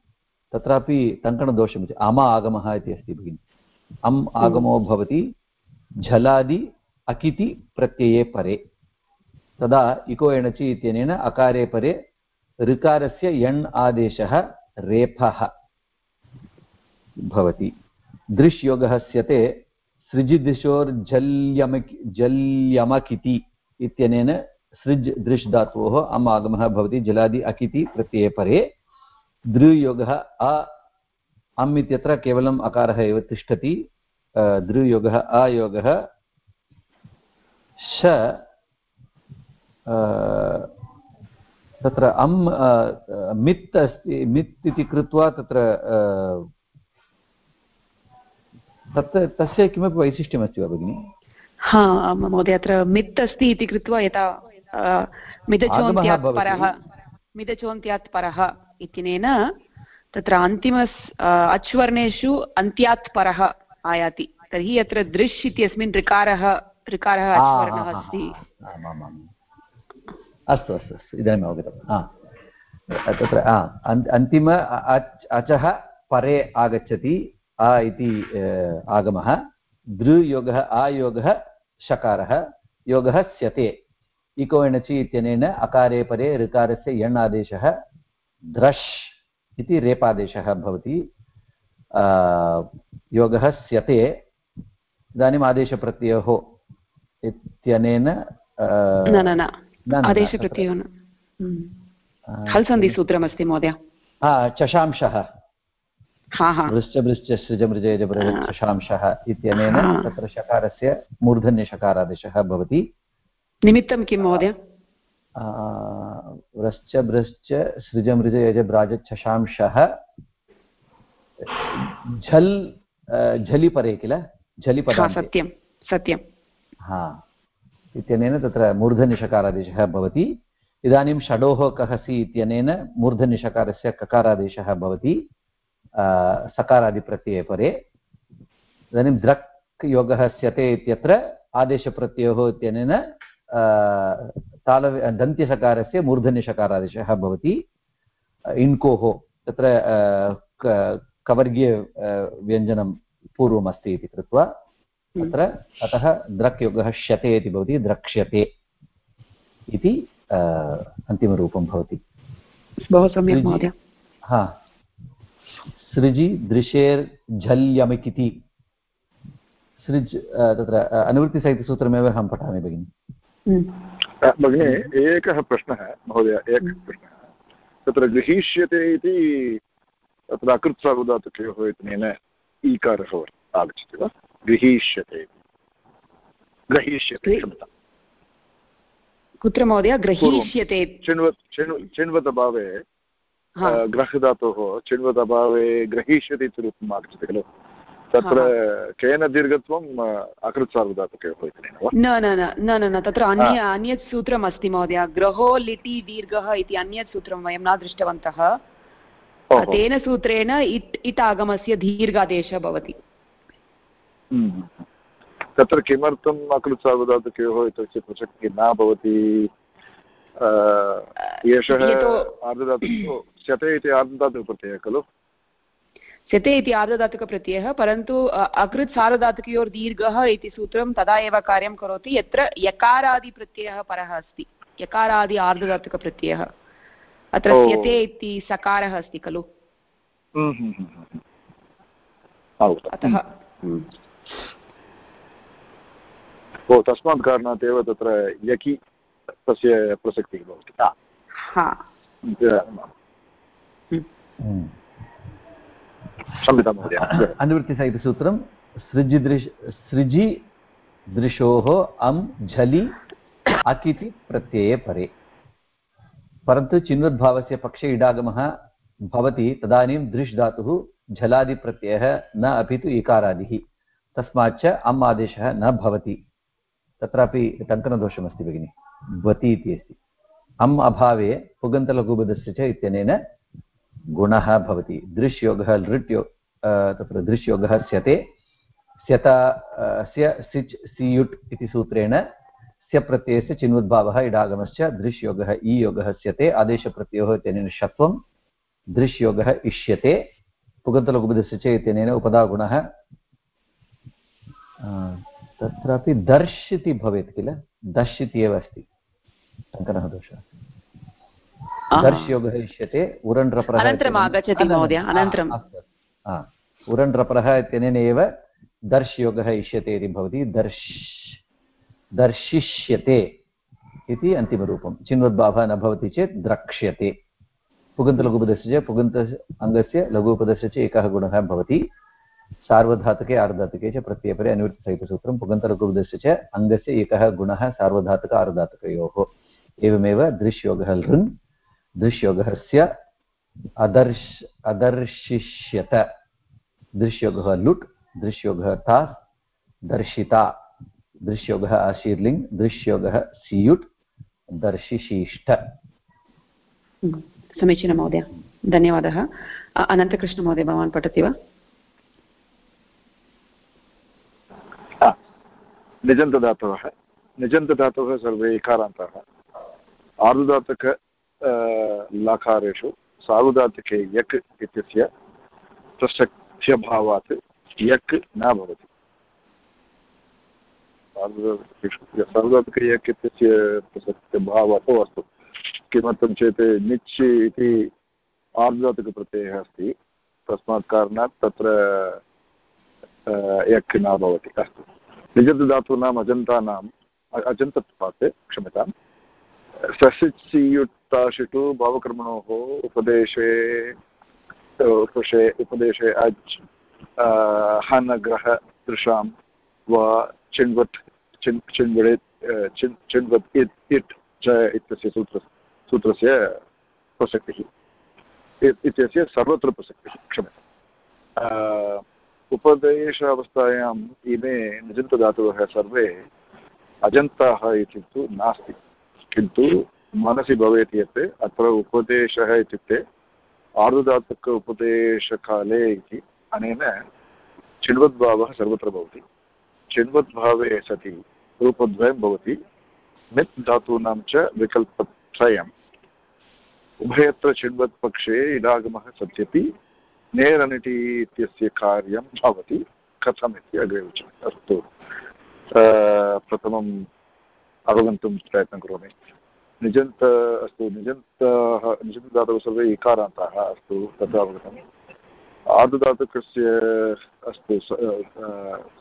तत्रापि टङ्कणदोषमिति अम आगमः इति अस्ति भगिनि। अम् आगमो भवति। झलादि अकिति प्रत्यये परे। तदा इको एणचि इत्यनेन अकारे परे ऋकारस्य यण् आदेशः रेफः भवति। दृश्योगः स्यते। सृजिदिशोर्जल्यमकि जल्यमकिति इत्यनेन सृज् दृश् धातोः अम् आगमः भवति, जलादि अकिति प्रत्यये परे। दृयोगः अ, अम् इत्यत्र केवलम् अकारः एव तिष्ठति। दृयोगः अयोगः श तत्र अम् मित् अस्ति, मित् इति कृत्वा तत्र तत् तस्य किमपि वैशिष्ट्यमस्ति वा भगिनि? हा महोदय अत्र मित् अस्ति इति कृत्वा यथा मिदचोन्त्यात् परः मिदचोन्त्यात् परः इत्यनेन तत्र अन्तिम अच्वर्णेषु अन्त्यात् परः आयाति। तर्हि अत्र दृश् इत्यस्मिन् ऋकारः ऋकारः अच्वर्णः अस्ति। अस्तु अस्तु अस्तु इदानीम् अवगतं तत्र अन्तिम अचः परे आगच्छति। अ इति आगमः। दृयोगः आयोगः शकारः योगः स्यते। इको एणचि इत्यनेन अकारे परे ऋकारस्य यण् आदेशः द्रश् इति रेपादेशः भवति। योगः स्यते। इदानीम् आदेशप्रत्ययोः इत्यनेन न न आदेशप्रत्ययो महोदय। वृश्च वृश्च सृजमृजयजबृशशांशः इत्यनेन तत्र शकारस्य मूर्धन्यशकारादेशः भवति. निमित्तं किं महोदय? व्रश्च भृश्च सृजमृजयजब्राजच्छशांशः झल् झलिपरे किल? झलिपदा सत्यं सत्यं. हा. इत्यनेन तत्र मूर्धन्यषकारादेशः भवति. इदानीं षडोः कहसि इत्यनेन मूर्धन्यषकारस्य ककारादेशः भवति. सकारादिप्रत्यये परे इदानीं द्रक् योगः स्यते इत्यत्र आदेशप्रत्ययोः इत्यनेन ताल दन्त्यसकारस्य मूर्धन्यषकारादेशः भवति इन्कोः तत्र कवर्गीय व्यञ्जनं पूर्वमस्ति इति कृत्वा अत्र अतः द्रक् योगः श्यते इति भवति द्रक्ष्यते इति अन्तिमरूपं भवति बहु सम्यक् महोदय हा सृजि दृशेर्झल्यमिकिति सृज् तत्र अनुवृत्तिसाहित्यसूत्रमेव अहं पठामि भगिनि। हम्म। भगिनि एकः प्रश्नः महोदय एकः प्रश्नः। तत्र गृहीष्यते इति तत्र अकृत्सावधातुकयोः इत्यनेन ईकारः आगच्छति वा? गृहीष्यते ग्रहीष्यते क्षम्यताम्। कुत्र महोदय? ग्रहीष्यते चिण्वत् अभावे ग्रहधातोः चिण्वत् अभावे ग्रहीष्यति इति रूपम् आगच्छति खलु? तत्र केन दीर्घत्वम् अकृत्सार्वधातुकयोः इति न न न न न तत्र अन्य अन्यत् सूत्रम् अस्ति महोदय. ग्रहो लिटि दीर्घः इति अन्यत् सूत्रं वयं न दृष्टवन्तः। तेन सूत्रेण इट् इट् आगमस्य दीर्घादेशः भवति। हम्म। तत्र किमर्थम् अकृत्सार्वधातुकयोः इत्यस्य प्रसक्तिः न भवति? एषः आर्धधातुको शते इति आर्धधातुकप्रत्ययः खलु? शते इति आर्धधातुकप्रत्ययः परन्तु अकृत् सार्वधातुकयोर्दीर्घः इति सूत्रं तदा एव कार्यं करोति यत्र यकारादिप्रत्ययः परः अस्ति। यकारादि आर्धधातुकप्रत्ययः अत्र स्यते इति सकारः अस्ति खलु? हम्म, हम्म, अतः ओ तस्मात् कारणात् एव तत्र यकि तस्य प्रसक्तिः भवति क्षम्यतां महोदय. अनुवृत्तिसाहित्यसूत्रं सृजिदृश् सृजि दृशोः अं झलि अकिति प्रत्यये परे। परन्तु चिन्वद्भावस्य पक्षे इडागमः भवति तदानीं दृश् धातुः झलादिप्रत्ययः न अपि तु इकारादिः। तस्माच्च अम् आदेशः न भवति। तत्रापि टङ्कनदोषमस्ति भगिनि। भवति इति अस्ति। अम् अभावे पुगन्तलघुबधस्य च इत्यनेन गुणः भवति। दृश्योगः, लृट्यो तत्र दृश्योगः स्यते। स्यता स्य, सिच्, सियुट् इति सूत्रेण स्य प्रत्ययस्य चिन्वद्भावः, इडागमश्च दृश्योगः, ईयोगः स्यते। आदेशप्रत्ययोः इत्यनेन षत्वं दृश्योगः इष्यते। पुगन्तलघुबधस्य च इत्यनेन उपदागुणः तत्रापि दर्श् इति भवेत् किल? दश् इति एव अस्ति। टङ्कनः दोषः। दर्श् योगः इष्यते उरण्ड्रपरः उरण्ड्रपरः इत्यनेन एव दर्श् योगः इष्यते इति भवति दर्श् दर्शिष्यते इति अन्तिमरूपं। चिन्वद्भावः न भवति चेत् द्रक्ष्यते। पुगन्तलघुपदस्य च पुगन्त अङ्गस्य लघुपदस्य च एकः गुणः भवति। सार्वधातुके आर्धातुके च प्रत्ययपरे अनुवृत्तिसहितसूत्रं पुगन्तलघुपदस्य च अङ्गस्य एकः गुणः सार्वधातुक आर्धातुकयोः एवमेव दृश्योगः लृन् दृश्योगस्य अदर्श अदर्शिष्यत। दृश्योगः लुट् दृश्योगः तास् दर्शिता। दृश्योगः आशीर्लिङ्ग् दृश्योगः सियुट् दर्शिशीष्ट समीचीनं महोदय। धन्यवादः। अनन्तकृष्णमहोदय भवान् पठति वा? निजन्तदातवः निजन्तदातवः सर्वे इकारान्तः आर्धदातक लकारेषु सार्वधातुके यक् इत्यस्य प्रसक्त्यभावात् यक् न भवति। सार्वधातुके यक् इत्यस्य प्रसक्त्यभावात् अस्तु। किमर्थं चेत् निच् इति आर्धधातुकप्रत्ययः अस्ति, तस्मात् कारणात् तत्र यक् न भवति। अस्तु। निजन्तधातूनाम् अजन्तानाम् अजन्तत्वात् क्षम्यताम्। ससियुक्ताशिटु भावकर्मणोः उपदेशे उपशे, उपदेशे अज् हनग्रह दृशां वा चिण्वत् चिन् चिण्वडे चिन् चिण्वत् इत्, इट् च इत्यस्य सूत्र, सूत्रस्य प्रसक्तिः। इत्यस्य सर्वत्र प्रसक्तिः, क्षम्यताम्। उपदेश अवस्थायाम् इमे निजन्तधातवः सर्वे अजन्ताः इति तु नास्ति। किन्तु मनसि भवेत् यत् अत्र उपदेशः इत्युक्ते आर्धधातुक उपदेशकाले इति अनेन चिण्वद्भावः सर्वत्र भवति। चिण्वद्भावे सति, रूपद्वयं भवति। मित् धातूनां च विकल्पत्रयम्। उभयत्र चिण्वत्पक्षे इडागमः सत्यपि नेरनिटि इत्यस्य कार्यं भवति। कथम् इति अग्रे उच्यते। अस्तु। प्रथमम् अवगन्तुं प्रयत्नं करोमि। निजन्त अस्तु, निजन्तः, निजन्तदातवः सर्वे इकारान्ताः अस्तु तद् अवगतम् आर्धधातुकस्य अस्तु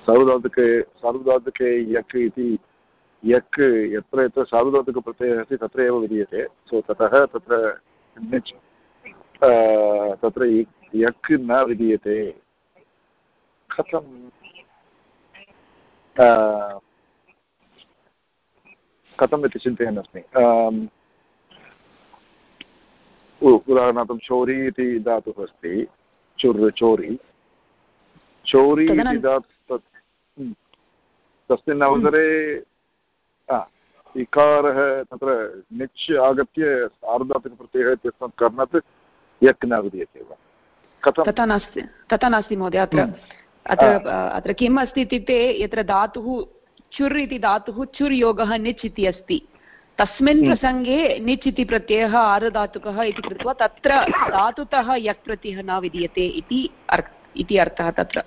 सार्वधातुके सार्वधातुके यक् इति, यक् यत्र यत्र सार्वधातुकप्रत्ययः अस्ति, तत्र एव विधीयते। सो ततः तत्र तत्र यक् न विधीयते। कथं कथम् इति चिन्तयन् अस्मि। उदाहरणार्थं चोरी इति धातुः अस्ति चुर् चोरि। चोरी इति धातु तस्मिन् अवसरे इकारः तत्र निच् आगत्य सार्वधातुकप्रत्ययः इत्यस्मात् कारणात् यक् न विधीयते वा? कथं तथा नास्ति तथा नास्ति महोदय अत्र अत्र अत्र किम् अस्ति इत्युक्ते यत्र धातुः चुर् इति धातुः चुर् योगः निच् इति अस्ति। तस्मिन् हम्म। प्रसङ्गे निच् इति प्रत्ययः आर्धधातुकः इति कृत्वा तत्र धातुतः यक् प्रत्ययः न विधीयते इति इति अर्थः तत्र।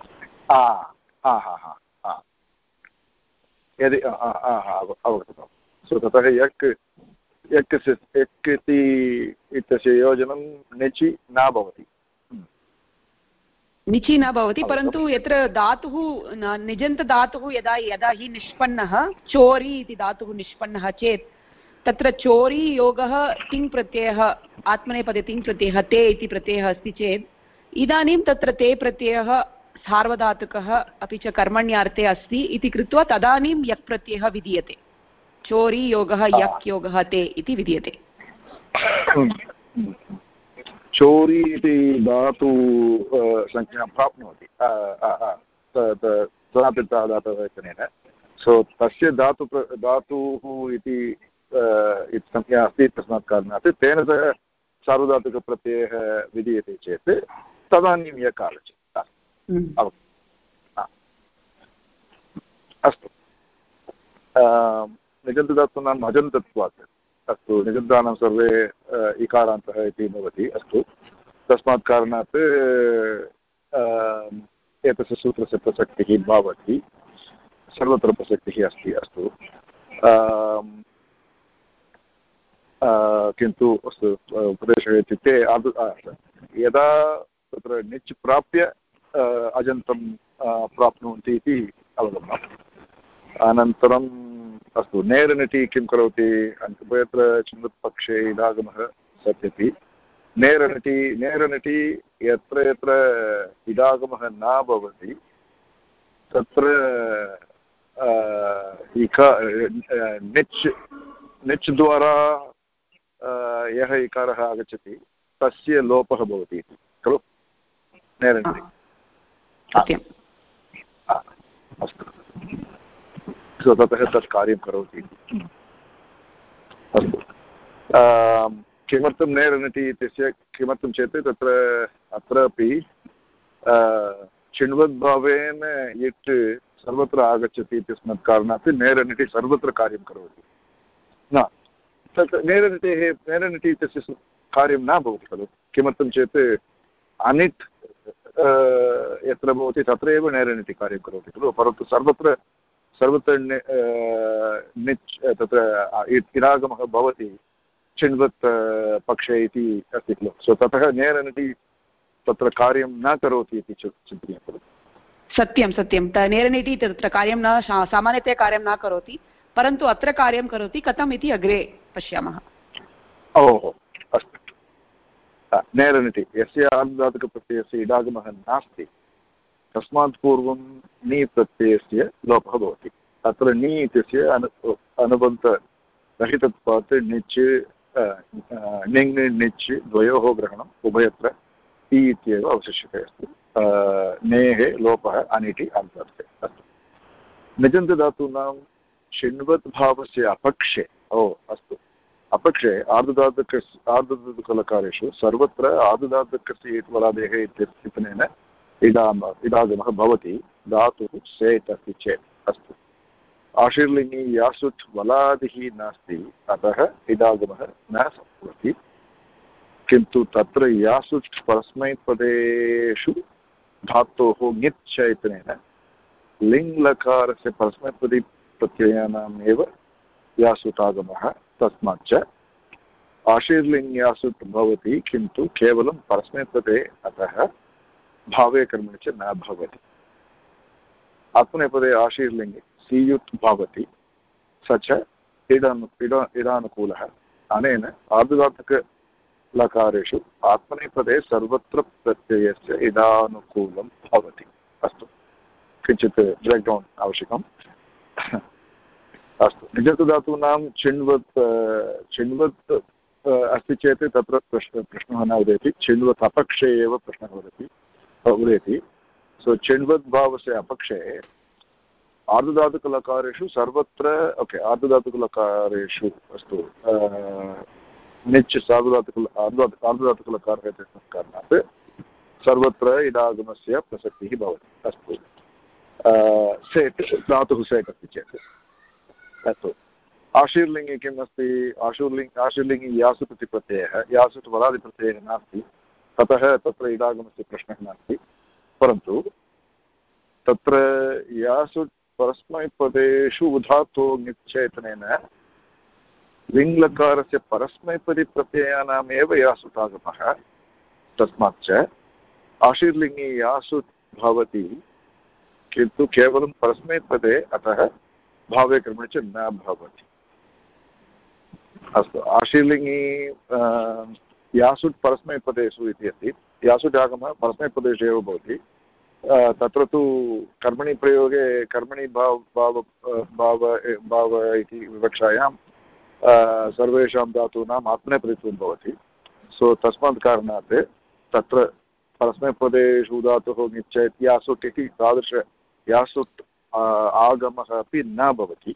यदि अवगतं सो ततः यक् यक् यक् इति इत्यस्य योजनं निचि न भवति। निचि न भवति परन्तु यत्र धातुः निजन्तधातुः यदा यदा हि निष्पन्नः चोरि इति धातुः निष्पन्नः चेत् तत्र चोरी योगः तिङ् प्रत्ययः आत्मनेपदे तिङ् प्रत्ययः ते इति प्रत्ययः अस्ति चेत् इदानीं तत्र ते प्रत्ययः सार्वधातुकः अपि च कर्मण्यार्थे अस्ति इति कृत्वा तदानीं यक् प्रत्ययः विधीयते। चोरी योगः यक् योगः ते इति विधीयते। चोरी इति धातु संज्ञां प्राप्नोति। धातुः सो तस्य धातु धातुः इति संज्ञा अस्ति तस्मात् कारणात् तेन सह सार्वधातुकप्रत्ययः विधीयते चेत् तदानीं यः आगच्छति हम्म। अस्तु। निजन्तधातूनाम् अजन्तत्वात् अस्तु निजन्तानां सर्वे इकारान्तः इति भवति, अस्तु। तस्मात् कारणात् एतस्य सूत्रस्य प्रसक्तिः भवति। सर्वत्र प्रसक्तिः अस्ति, अस्तु। किन्तु, अस्तु उपदेशः इत्युक्ते यदा तत्र निच् प्राप्य अजन्तं प्राप्नुवन्ति इति अवगमनम्। अनन्तरं अस्तु नेरनटि किं करोति? उभयत्र चिन्वत्पक्षे इडागमः सत्यपि नेरनटि नेरनटि यत्र यत्र इडागमः न भवति तत्र इका निच् निच् द्वारा यः इकारः आगच्छति तस्य लोपः भवति इति खलु? सत्यम्। अस्तु। ततः तत् कार्यं करोति। अस्तु। किमर्थं नेरनति इत्यस्य किमर्थं चेत् तत्र, अत्रापि चिण्वद्भावेन यत् सर्वत्र आगच्छति इत्यस्मात् कारणात् नेरनिटि सर्वत्र कार्यं करोति। न। तत् नेरनिटेः नेरनिटि इत्यस्य कार्यं न भवति खलु। किमर्थं चेत् अनिट् यत्र भवति तत्रैव नेरनिटि कार्यं करोति खलु। परन्तु सर्वत्र सर्वत्र निच् तत्र इरागमः भवति चिण्वत् पक्षे इति अस्ति खलु। सो ततः नेरनिटि तत्र कार्यं न करोति इति चिन्तनीयं खलु। सत्यं सत्यं। नेरनिटि तत्र कार्यं न सामान्यतया कार्यं न करोति परन्तु अत्र कार्यं करोति कथम् इति अग्रे पश्यामः। ओहो अस्तु। नेरनिटि यस्य आनुदातकप्रत्ययस्य इडागमः नास्ति। तस्मात् पूर्वं नी प्रत्ययस्य लोपः भवति। अत्र नी इत्यस्य अनु, अनुबन्धरहितत्वात् निच् णिङ् निच् द्वयोः ग्रहणम् उभयत्र इ इत्येव अवशिष्यते अस्ति। नेः, लोपः अनिटि अन्तर्थे। अस्तु। निजन्तधातूनां शिण्वत् अपक्षे, ओ, अस्तु। अपक्षे आर्धदातकस्य आर्धदातुकलकारेषु सर्वत्र आर्धदातकस्य वलादेः इत्यनेन इडाम इडागमः भवति, धातुः सेट् अस्ति चेत्, अस्तु। आशीर्लिङ्गि यासुट् वलादिः नास्ति, अतः इडागमः न सम्भवति। किन्तु तत्र यासुट् परस्मैपदेषु धातोः ङिच् इत्यनेन लिङ्लकारस्य परस्मैपदी प्रत्ययानाम् एव यासुटागमः तस्माच्च आशीर्लिङ्ग्यासुट् भवति, किन्तु केवलं परस्मैपदे, अतः भावे कर्मणि च न भवति। आत्मनेपदे आशीर्लिङ्गे सीयुत् भवति। स च इडानु इडा इडानुकूलः अनेन आर्धदातकलकारेषु आत्मनेपदे सर्वत्र प्रत्ययस्य इडानुकूलं भवति। अस्तु। किञ्चित् ब्रेक्डौन् आवश्यकम्। अस्तु। निजतधातूनां चिण्वत् चिण्वत् अस्ति चेत् तत्र प्रश्न, प्रश्नः न उदेति। चिण्वत् अपक्षे एव प्रश्नः वदति उदेति सो चिण्वत् भावस्य अपक्षे आर्धधातुकलकारेषु सर्वत्र ओके आर्धधातुकलकारेषु अस्तु निच् सार्धधातुकल आर्धधातुकलकारः कारणात् सर्वत्र इडागमस्य प्रसक्तिः भवति। अस्तु। सेट्, धातुः सेट् अस्ति चेत्। अस्तु। आशीर्लिङ्गे किम् अस्ति? आशूर्लिङ्ग्, आशीर्लिङ्गे यासुट् इति प्रत्ययः यासुट् वरादिप्रत्ययः नास्ति। ततः तत्र इडागमस्य प्रश्नः नास्ति। परन्तु तत्र यासुट् परस्मैपदेषु उधातो निश्चेतनेन लिङ्लकारस्य परस्मैपदिप्रत्ययानामेव यासुटागमः तस्मात् च आशीर्लिङ्गे यासुट् भवति, किन्तु केवलं परस्मैपदे अतः भावे क्रमे च न भवति। अस्तु, आशीर्लिङ्गी यासुट् परस्मैपदेषु इति अस्ति। यासुट् आगमः परस्मैपदेषु एव भवति। तत्र तु कर्मणि प्रयोगे, कर्मणि भाव भाव भाव भाव इति विवक्षायां सर्वेषां धातूनाम् आत्मनेपदित्वं भवति। सो तस्मात् कारणात् तत्र परस्मैपदेषु धातुः निश्चयत्। यासुट् इति तादृश यासुट् आगमः अपि न भवति।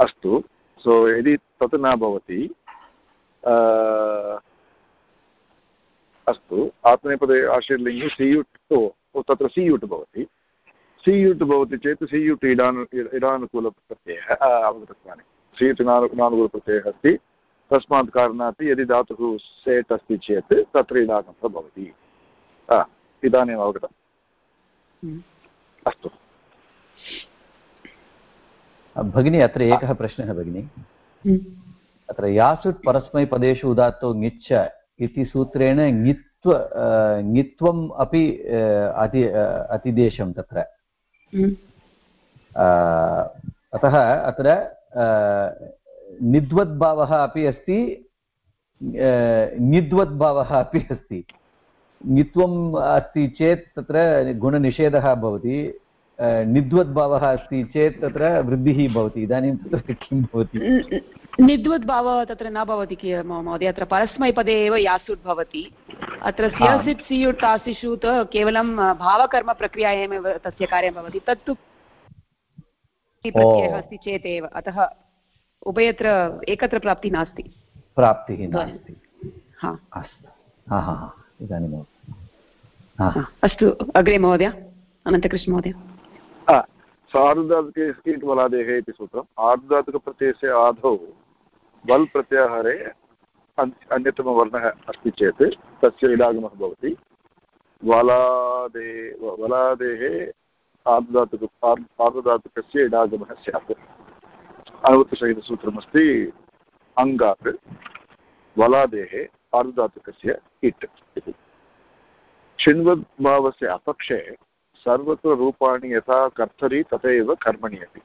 अस्तु। सो यदि तत् न भवति अस्तु आत्मनेपदे आशीर्लिङ्गे सियुट् ओ तत्र सियुट् भवति। सियुट् भवति चेत् सियुट् इडानु इडानुकूलप्रत्ययः अवगतत्वानि सियुट् इडानुकूलप्रत्ययः अस्ति। तस्मात् कारणात् यदि धातुः सेट् अस्ति चेत् तत्र इडागमः भवति। इदानीम् अवगतम् हम्म। अस्तु। भगिनी अत्र एकः प्रश्नः भगिनि। हम्म। अत्र यासुट् परस्मैपदेषु उदात्तो ङिच्छ इति सूत्रेण ङित्व ङित्वम् अपि अति अतिदेशं तत्र। अतः अत्र निद्वद्भावः अपि अस्ति ङिद्वद्भावः अपि अस्ति। ङित्वम् अस्ति चेत् तत्र गुणनिषेधः भवति। निद्वद्भावः अस्ति चेत् तत्र वृद्धिः भवति. इदानीं तत्र किं भवति? निद्वद्भावः तत्र न भवति महोदय अत्र परस्मैपदे एव यासुट् भवति. अत्र सियसिट् सियुट् तासिषु केवलं भावकर्मप्रक्रिया एव तस्य कार्यं भवति. तत्तु प्रत्ययः अस्ति चेत् एव. अतः उभयत्र एकत्र प्राप्तिः नास्ति. प्राप्तिः नास्ति. अस्तु। इदानीम् अस्तु अग्रे महोदय. अनन्तकृष्णमहोदय. सार्धधातुके वलादेः इति सूत्रम् आर्धधातुकप्रत्ययस्य आदौ वल् प्रत्याहारे अन्यतमवर्णः अस्ति चेत् तस्य इडागमः भवति वलादे वलादेः आर्धधातुक आर्धधातुकस्य इडागमः स्यात् अनुवृत्तसहितसूत्रमस्ति अङ्गात् वलादेः आर्धधातुकस्य इट् इति चिन्वद्भावस्य अपक्षे सर्वत्र रूपाणि यथा कर्तरि तथैव कर्मणि अपि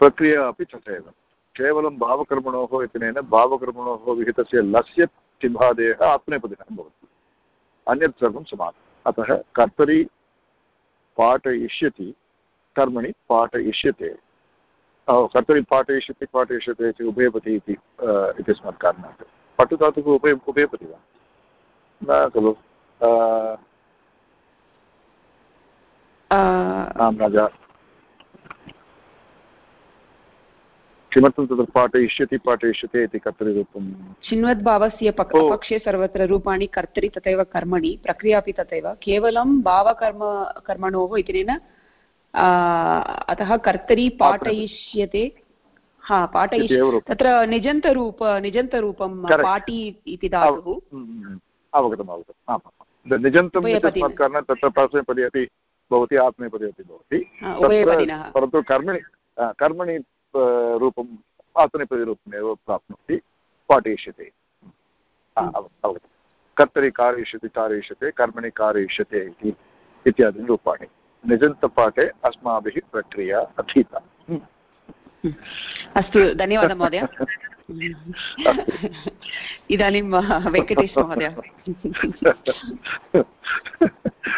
प्रक्रिया अपि तथैव। केवलं भावकर्मणोः इत्यनेन भावकर्मणोः विहितस्य लस्य चिभादेः आत्मनेपदिनः भवति। अन्यत् सर्वं समानम् अतः कर्तरि पाठयिष्यति, कर्मणि पाठयिष्यते। कर्तरि पाठयिष्यति, पाठयिष्यते इति उभयपति इति कारणात्। पठुधातुः उभय उभयपति वा? न खलु। आं राजा किमर्थं तत्र पाठयिष्यति पाठयिष्यते इति कर्तरिरूपं चिन्वद्भावस्य पक्षे सर्वत्र रूपाणि कर्तरि तथैव कर्मणि प्रक्रिया अपि तथैव केवलं भावकर्म कर्मणोः इत्यनेन अतः कर्तरि पाठयिष्यते हा पाठयिष्य तत्र निजन्तरूप निजन्तरूपं पाटी इति धातुः अवगतम् अवगतम् आम् निजन्तं तत्र अपि भवति आत्मेपदे अपि भवति। परन्तु कर्मणि कर्मणि रूपम् आत्मनेपदीरूपमेव प्राप्नोति पाठयिष्यते। अवगतं। कर्तरि कारयिष्यति कारयिष्यते कर्मणि कारयिष्यते इति इत्यादीनि रूपाणि। निजन्तपाठे अस्माभिः प्रक्रिया अधीता। अस्तु धन्यवादः महोदय। <laughs> इदानीं वेङ्कटेश महोदय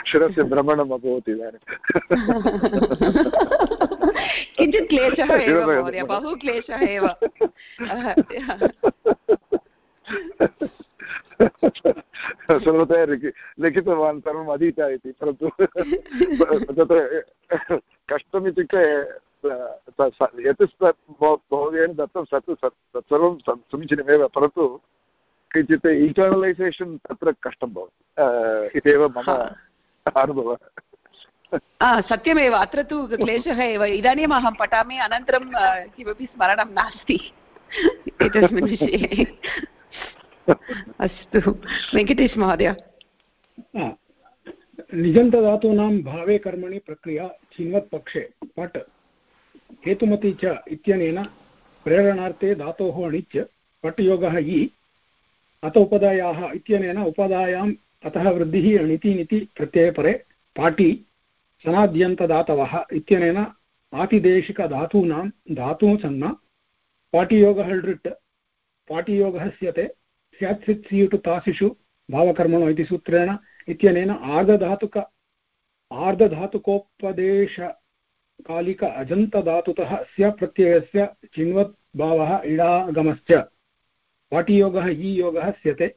शिरस्य भ्रमणम् अभवत् इदानीं किञ्चित् क्लेशः एव महोदय बहु क्लेशः एव सर्वतया लिखितवान् सर्वम् अधीता इति परन्तु तत्र कष्टम् इत्युक्ते यत् महोदयेन दत्तं सत् तत्सर्वं समीचीनमेव परन्तु किञ्चित् इण्टर्नलैसेशन् तत्र कष्टं भवति इत्येव मम अनुभवः सत्यमेव अत्र तु क्लेशः एव इदानीम् अहं पठामि अनन्तरं किमपि स्मरणं नास्ति एतस्मिन् विषये अस्तु वेङ्कटेश महोदय निजन्तधातूनां भावे कर्मणि प्रक्रिया चिन्वत्पक्षे पट् हेतुमति च इत्यनेन प्रेरणार्थे धातोः अणिच्य पट् योगः इ अत उपदायाः इत्यनेन उपदायाम् अतः वृद्धिः अणिति प्रत्ययपरे पाटि सनाद्यन्तदातवः इत्यनेन आतिदेशिकधातूनां धातुसंज्ञा पाटियोगः लृट् पाटियोगः स्यते स्यात् सित् सियुटु तासिषु भावकर्मणो इति सूत्रेण इत्यनेन आर्धधातुक आर्धधातुकोपदेशकालिक अजन्तधातुतः स्य प्रत्ययस्य चिन्वत् भावः इडागमश्च। पाटियोगः इ योगः स्यते।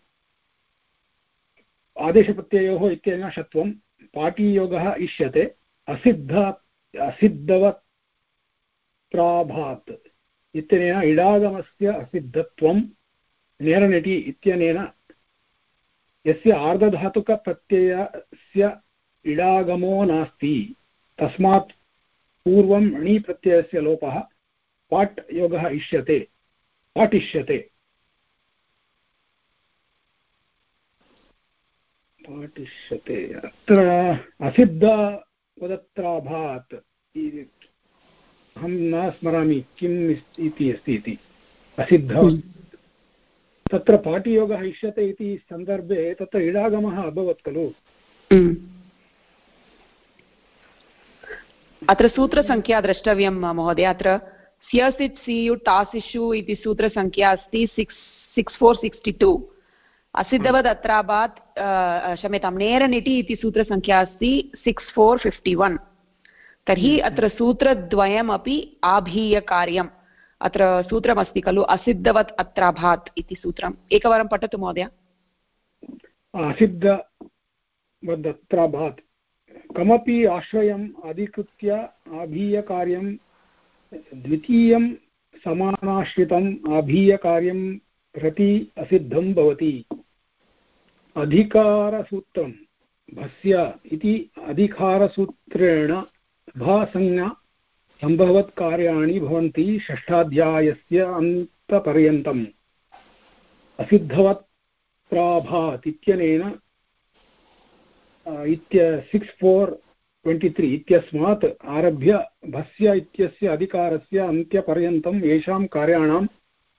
आदेशप्रत्ययोः इत्यनेन षत्वं। पाटीयोगः इष्यते। असिद्ध असिद्धवत्राभात् इत्यनेन इडागमस्य असिद्धत्वं नेरनिटि इत्यनेन यस्य आर्धधातुकप्रत्ययस्य इडागमो नास्ति। तस्मात् पूर्वं णिप्रत्ययस्य लोपः पाट् योगः इष्यते पाठिष्यते पाठिष्यते अत्र असिद्धवदत्राभात् अहं न स्मरामि किम् इति अस्ति इति। असिद्ध तत्र पाठियोगः इष्यते इति सन्दर्भे तत्र इडागमः अभवत् खलु। अत्र सूत्रसङ्ख्या द्रष्टव्यं महोदय अत्र स्यसित् सियु टासिषु इति सूत्रसङ्ख्या अस्ति six six four sixty two. असिद्धवद् अत्राभात् क्षम्यतां नेरनिटि इति सूत्रसङ्ख्या अस्ति सिक्स् फोर् फिफ्टि वन्। तर्हि हम्म, अत्र सूत्रद्वयमपि आभीयकार्यम्। अत्र सूत्रमस्ति खलु असिद्धवत् अत्राभात् इति सूत्रम्। एकवारं पठतु महोदय। असिद्धवदत्राभात् कमपि आश्रयम् अधिकृत्य आभीयकार्यं द्वितीयं समानाश्रितम् आभीयकार्यं प्रति असिद्धं भवति। अधिकारसूत्रं भस्य इति अधिकारसूत्रेण भासंज्ञा सम्भवत्कार्याणि भवन्ति षष्ठाध्यायस्य अन्तपर्यन्तम्। असिद्धवत् इत्यनेन इत्य सिक्स् फोर् ट्वेण्टि त्री इत्यस्मात् आरभ्य भस्य इत्यस्य अधिकारस्य अन्त्यपर्यन्तं येषां कार्याणां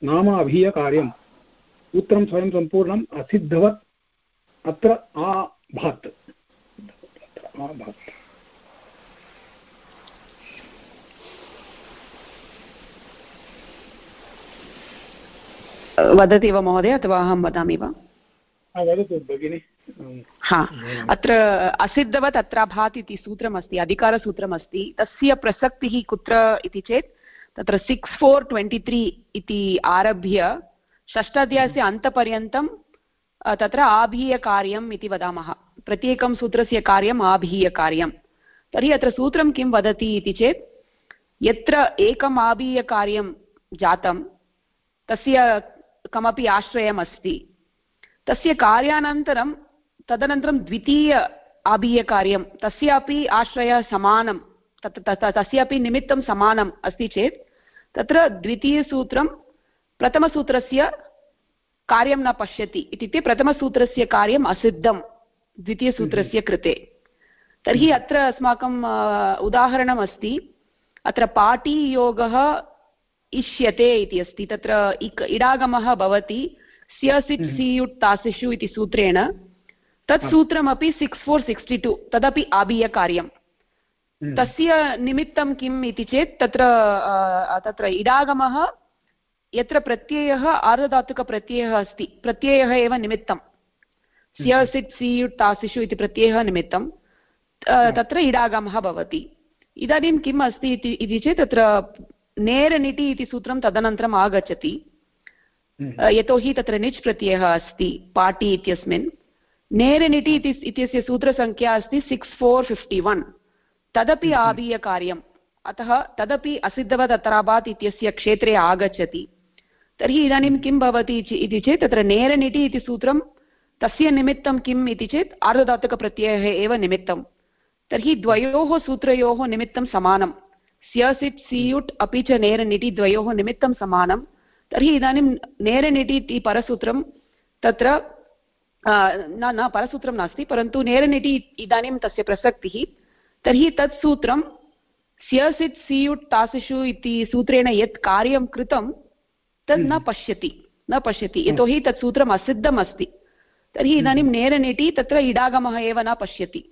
नाम अभीयकार्यं सूत्रं स्वयं सम्पूर्णम् असिद्धवत्। अत्र आभात् आभात् वदति वा महोदय अथवा अहं वदामि वा? वदतु भगिनि। हा। अत्र असिद्धवत् अत्र भात् इति सूत्रमस्ति अधिकारसूत्रमस्ति। तस्य प्रसक्तिः कुत्र इति चेत् तत्र सिक्स् फोर् ट्वेण्टि त्री इति आरभ्य षष्ठाध्यायस्य अन्तपर्यन्तं तत्र आभीयकार्यम् इति वदामः। प्रत्येकं सूत्रस्य कार्यम् आभीयकार्यं तर्हि अत्र सूत्रं किं वदति इति चेत् यत्र एकम् आभीयकार्यं जातं तस्य कमपि आश्रयम् अस्ति तस्य कार्यानन्तरं तदनन्तरं द्वितीय आबीयकार्यं तस्यापि आश्रयः समानं तस्यापि निमित्तं समानम् अस्ति चेत् तत्र द्वितीयसूत्रं प्रथमसूत्रस्य कार्यं न पश्यति इत्युक्ते प्रथमसूत्रस्य कार्यम् असिद्धं द्वितीयसूत्रस्य कृते तर्हि अत्र अस्माकं उदाहरणमस्ति अत्र पाटीयोगः इष्यते इति अस्ति तत्र इक् इडागमः भवति स्यसिट् हम्म। सियुट् तासिषु इति सूत्रेण तत् सूत्रमपि सिक्स् फोर् सिक्स्टि टु तदपि आबीयकार्यं। हम्म। तस्य निमित्तं किम् इति चेत् तत्र तत्र इडागमः यत्र प्रत्ययः आर्धधातुकप्रत्ययः अस्ति। प्रत्ययः एव निमित्तं। हम्म। सियुट् तासिषु इति प्रत्ययः निमित्तं। तत्र इडागमः भवति। इदानीं किम् अस्ति इति चेत् तत्र नेरनिटि इति सूत्रं तदनन्तरम् आगच्छति। हम्म। यतोहि तत्र निच् प्रत्ययः अस्ति पाटि इत्यस्मिन्। नेरनिटि इति इत्यस्य सूत्रसङ्ख्या अस्ति सिक्स् फोर् फिफ्टि वन्. तदपि। आबीयकार्यम् अतः तदपि असिद्धवत् अत्राबात् इत्यस्य क्षेत्रे आगच्छति। तर्हि इदानीं हम्म। किं भवति इति चेत् तत्र नेरनिटि इति सूत्रं तस्य निमित्तं किम् इति चेत् आर्धधातुकप्रत्ययः एव निमित्तं तर्हि द्वयोः सूत्रयोः निमित्तं समानं स्यसिट् सियुट् अपि च नेरनिटि द्वयोः निमित्तं समानं तर्हि इदानीं नेरनिटि इति परसूत्रं तत्र न न परसूत्रं नास्ति परन्तु नेरनिटि इदानीं तस्य प्रसक्तिः। तर्हि तत् सूत्रं स्यसिट् सियुट् तासिषु इति सूत्रेण यत् कार्यं कृतं तत् न हम्म। पश्यति न पश्यति। हम्म। यतोहि तत् सूत्रम् असिद्धम् अस्ति तर्हि हम्म। इदानीं नेरनिटि तत्र इडागमः एव न पश्यति।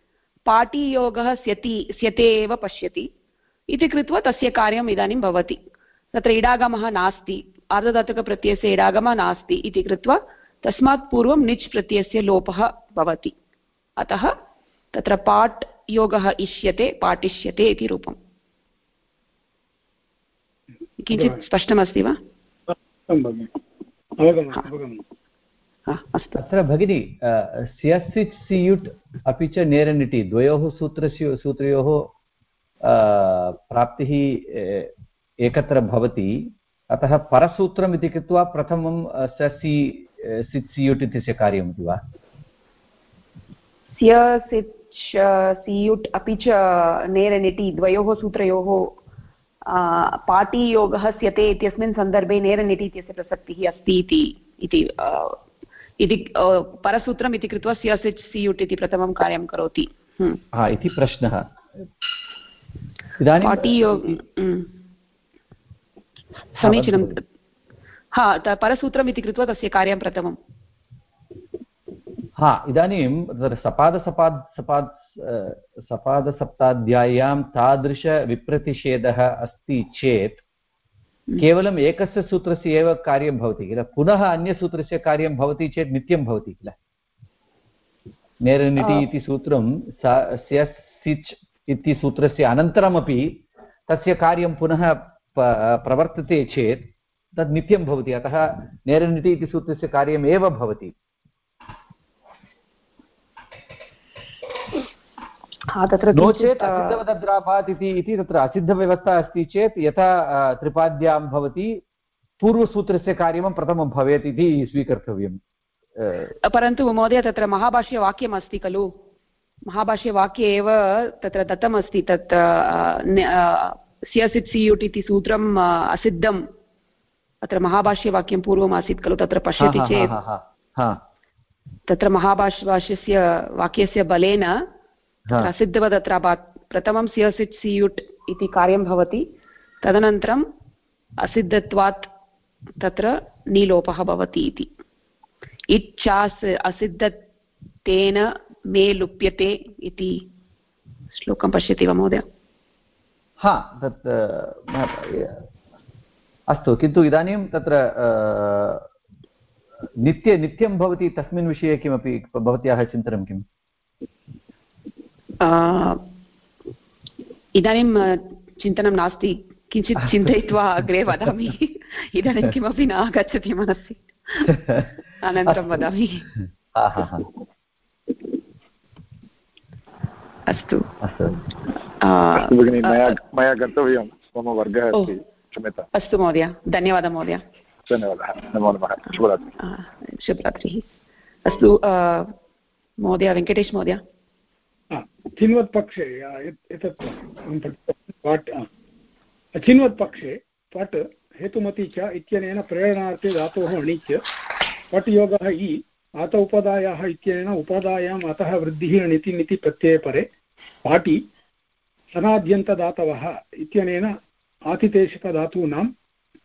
पाटीयोगः स्यति स्यते एव पश्यति। इति कृत्वा तस्य कार्यम् इदानीं भवति। तत्र इडागमः नास्ति। आर्धधातुकप्रत्ययस्य इडागमः नास्ति इति कृत्वा तस्मात् पूर्वं निच् प्रत्ययस्य लोपः भवति। अतः तत्र पाट् योगः इष्यते पाटिष्यते इति रूपम्। किञ्चित् स्पष्टमस्ति वा? अस्तु। अत्र भगिनी स्यसिट् सियुट् अपि च नेरनिटि द्वयोः सूत्रस्य सूत्रयोः प्राप्तिः एकत्र भवति। अतः परसूत्रम् इति कृत्वा प्रथमं स सि सित् सियुट् इत्यस्य कार्यमिति वा? स्य सित् सियुट् अपि च नेरनिटि द्वयोः सूत्रयोः पाटीयोगः स्यते इत्यस्मिन् सन्दर्भे नेरनिटि इत्यस्य प्रसक्तिः अस्ति इति इति परसूत्रम् इति कृत्वा स्य सिच् सियुट् इति प्रथमं कार्यं करोति। हम्म। इति प्रश्नः। इदानीं समीचीनं हा परसूत्रम् इति कृत्वा तस्य कार्यं प्रथमं हा इदानीं तत्र सपादसपाद् सपाद् सपादसप्ताध्याय्यां तादृशविप्रतिषेधः अस्ति चेत् केवलम् एकस्य सूत्रस्य एव कार्यं भवति किल? पुनः अन्यसूत्रस्य कार्यं भवति चेत् नित्यं भवति किल? नेरनिटि इति सूत्रं सिच् इति सूत्रस्य अनन्तरमपि तस्य कार्यं पुनः प्रवर्तते चेत् तद् नित्यं भवति अतः नेरनिटि इति सूत्रस्य कार्यमेव भवति। नो चेत् असिद्धवदद्राभात् इति इति तत्र असिद्धव्यवस्था अस्ति चेत् यथा त्रिपाद्यां भवति पूर्वसूत्रस्य कार्यं प्रथमं भवेत् इति स्वीकर्तव्यम् परन्तु महोदय तत्र महाभाष्यवाक्यम् अस्ति खलु? महाभाष्यवाक्ये एव तत्र दत्तमस्ति तत् सियसित् सियुट् इति सूत्रम् असिद्धम्। अत्र महाभाष्यवाक्यं पूर्वम् आसीत् खलु तत्र पश्यति चेत्। तत्र महाभाष्यस्य वाक्यस्य बलेन अत्र प्रथमं सियसित् सियुट् इति कार्यं भवति। तदनन्तरम् असिद्धत्वात् तत्र नीलोपः भवति इति। इच्छास् असिद्धतेन मे लुप्यते इति श्लोकं पश्यति वा महोदय? हा तत् अस्तु किन्तु इदानीं तत्र नित्य नित्यं भवति तस्मिन् विषये किमपि भवत्याः चिन्तनं किम्? इदानीं चिन्तनं नास्ति। किञ्चित् <laughs> चिन्तयित्वा अग्रे वदामि। <laughs> इदानीं किमपि न आगच्छति मनसि। <laughs> अनन्तरं वदामि। अस्तु। मया गन्तव्यं। मम वर्गः अस्ति। क्षम्यता अस्तु महोदय धन्यवादः महोदय। धन्यवादः। नमो नमः। शुभरात्रिः। शुभरात्रिः। अस्तु महोदय वेङ्कटेश महोदय। चिन्वत् पक्षे एतत् पाट् चिन्वत् पट् हेतुमति च इत्यनेन प्रेरणार्थे धातोः अणिच्य पट् योगः इ आत उपदायाः इत्यनेन उपदायाम् अतः वृद्धिः णिति निति प्रत्यये परे पाटि सनाद्यन्तदातवः इत्यनेन आतिदेशिकधातूनाम्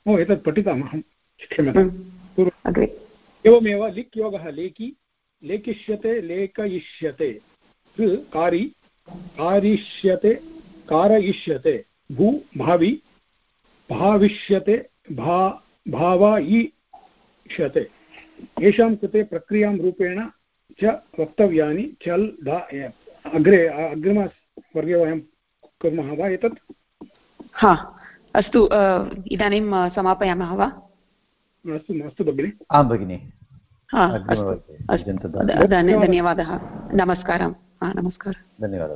ओ एतत् पठितमहं। क्षम्यताम् एवमेव लिक् योगः लेखि। लेखिष्यते लेखयिष्यते। कारी। कारिष्यते कारयिष्यते। भू भावि। भाविष्यते भा भावायिष्यते। येषां कृते प्रक्रियाँ रूपेण च वक्तव्यानि। चल् दा अग्रे अग्रिमवर्गे वयं कुर्मः वा एतत्? हा। अस्तु इदानीं समापयामः वा? अस्तु अस्तु भगिनि। आं भगिनि। धन्यवादः। नमस्कारः नमस्कारः। धन्यवादः